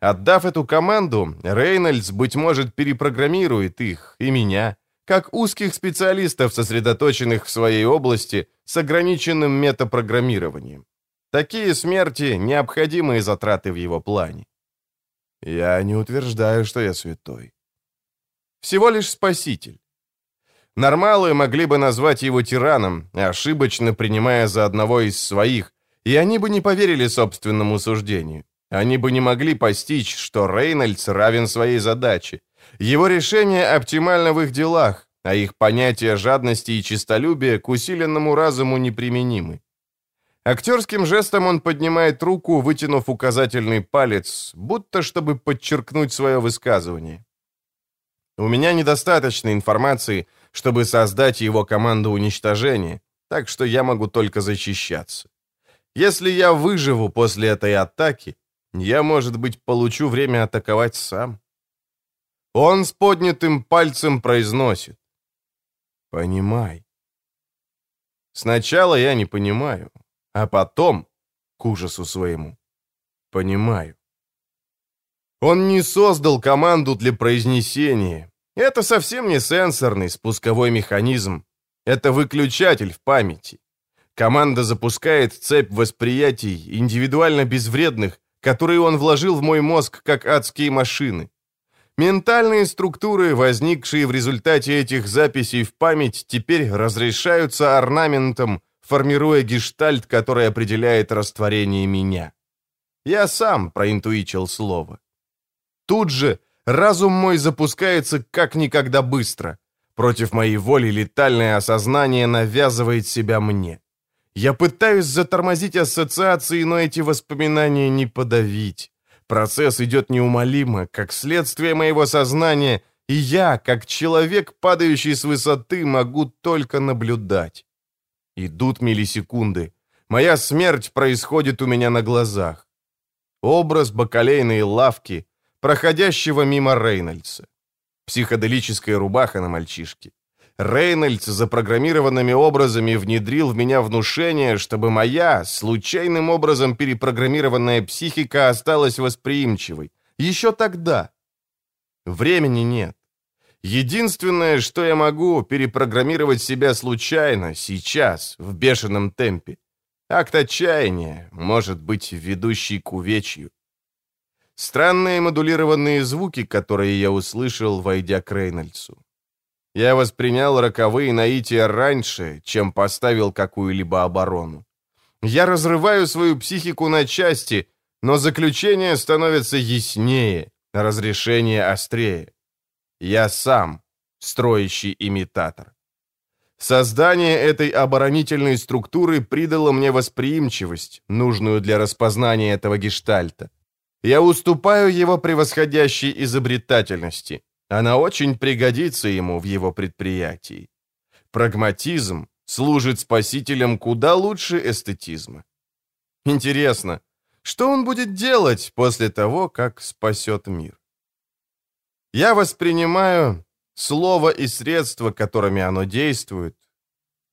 Отдав эту команду, Рейнольдс, быть может, перепрограммирует их и меня, как узких специалистов, сосредоточенных в своей области с ограниченным метапрограммированием. Такие смерти – необходимые затраты в его плане. Я не утверждаю, что я святой. Всего лишь спаситель. Нормалы могли бы назвать его тираном, ошибочно принимая за одного из своих, и они бы не поверили собственному суждению. Они бы не могли постичь, что Рейнольдс равен своей задаче. Его решения оптимально в их делах, а их понятия жадности и честолюбия к усиленному разуму неприменимы. Актерским жестом он поднимает руку, вытянув указательный палец, будто чтобы подчеркнуть свое высказывание. У меня недостаточно информации, чтобы создать его команду уничтожения, так что я могу только защищаться. Если я выживу после этой атаки, я, может быть, получу время атаковать сам. Он с поднятым пальцем произносит. Понимай. Сначала я не понимаю, а потом, к ужасу своему, понимаю. Он не создал команду для произнесения. Это совсем не сенсорный спусковой механизм. Это выключатель в памяти. Команда запускает цепь восприятий, индивидуально безвредных, которые он вложил в мой мозг как адские машины. Ментальные структуры, возникшие в результате этих записей в память, теперь разрешаются орнаментом, формируя гештальт, который определяет растворение меня. Я сам проинтуичил слово. Тут же разум мой запускается как никогда быстро. Против моей воли летальное осознание навязывает себя мне. Я пытаюсь затормозить ассоциации, но эти воспоминания не подавить. Процесс идет неумолимо, как следствие моего сознания, и я, как человек, падающий с высоты, могу только наблюдать. Идут миллисекунды. Моя смерть происходит у меня на глазах. Образ бакалейной лавки, проходящего мимо Рейнольдса. Психоделическая рубаха на мальчишке. Рейнольдс запрограммированными образами внедрил в меня внушение, чтобы моя, случайным образом перепрограммированная психика осталась восприимчивой. Еще тогда. Времени нет. Единственное, что я могу, перепрограммировать себя случайно, сейчас, в бешеном темпе. Акт отчаяния, может быть, ведущий к увечью. Странные модулированные звуки, которые я услышал, войдя к Рейнольдсу. Я воспринял роковые наития раньше, чем поставил какую-либо оборону. Я разрываю свою психику на части, но заключение становится яснее, разрешение острее. Я сам строящий имитатор. Создание этой оборонительной структуры придало мне восприимчивость, нужную для распознания этого гештальта. Я уступаю его превосходящей изобретательности. Она очень пригодится ему в его предприятии. Прагматизм служит спасителем куда лучше эстетизма. Интересно, что он будет делать после того, как спасет мир? Я воспринимаю слово и средства, которыми оно действует,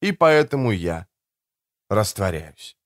и поэтому я растворяюсь.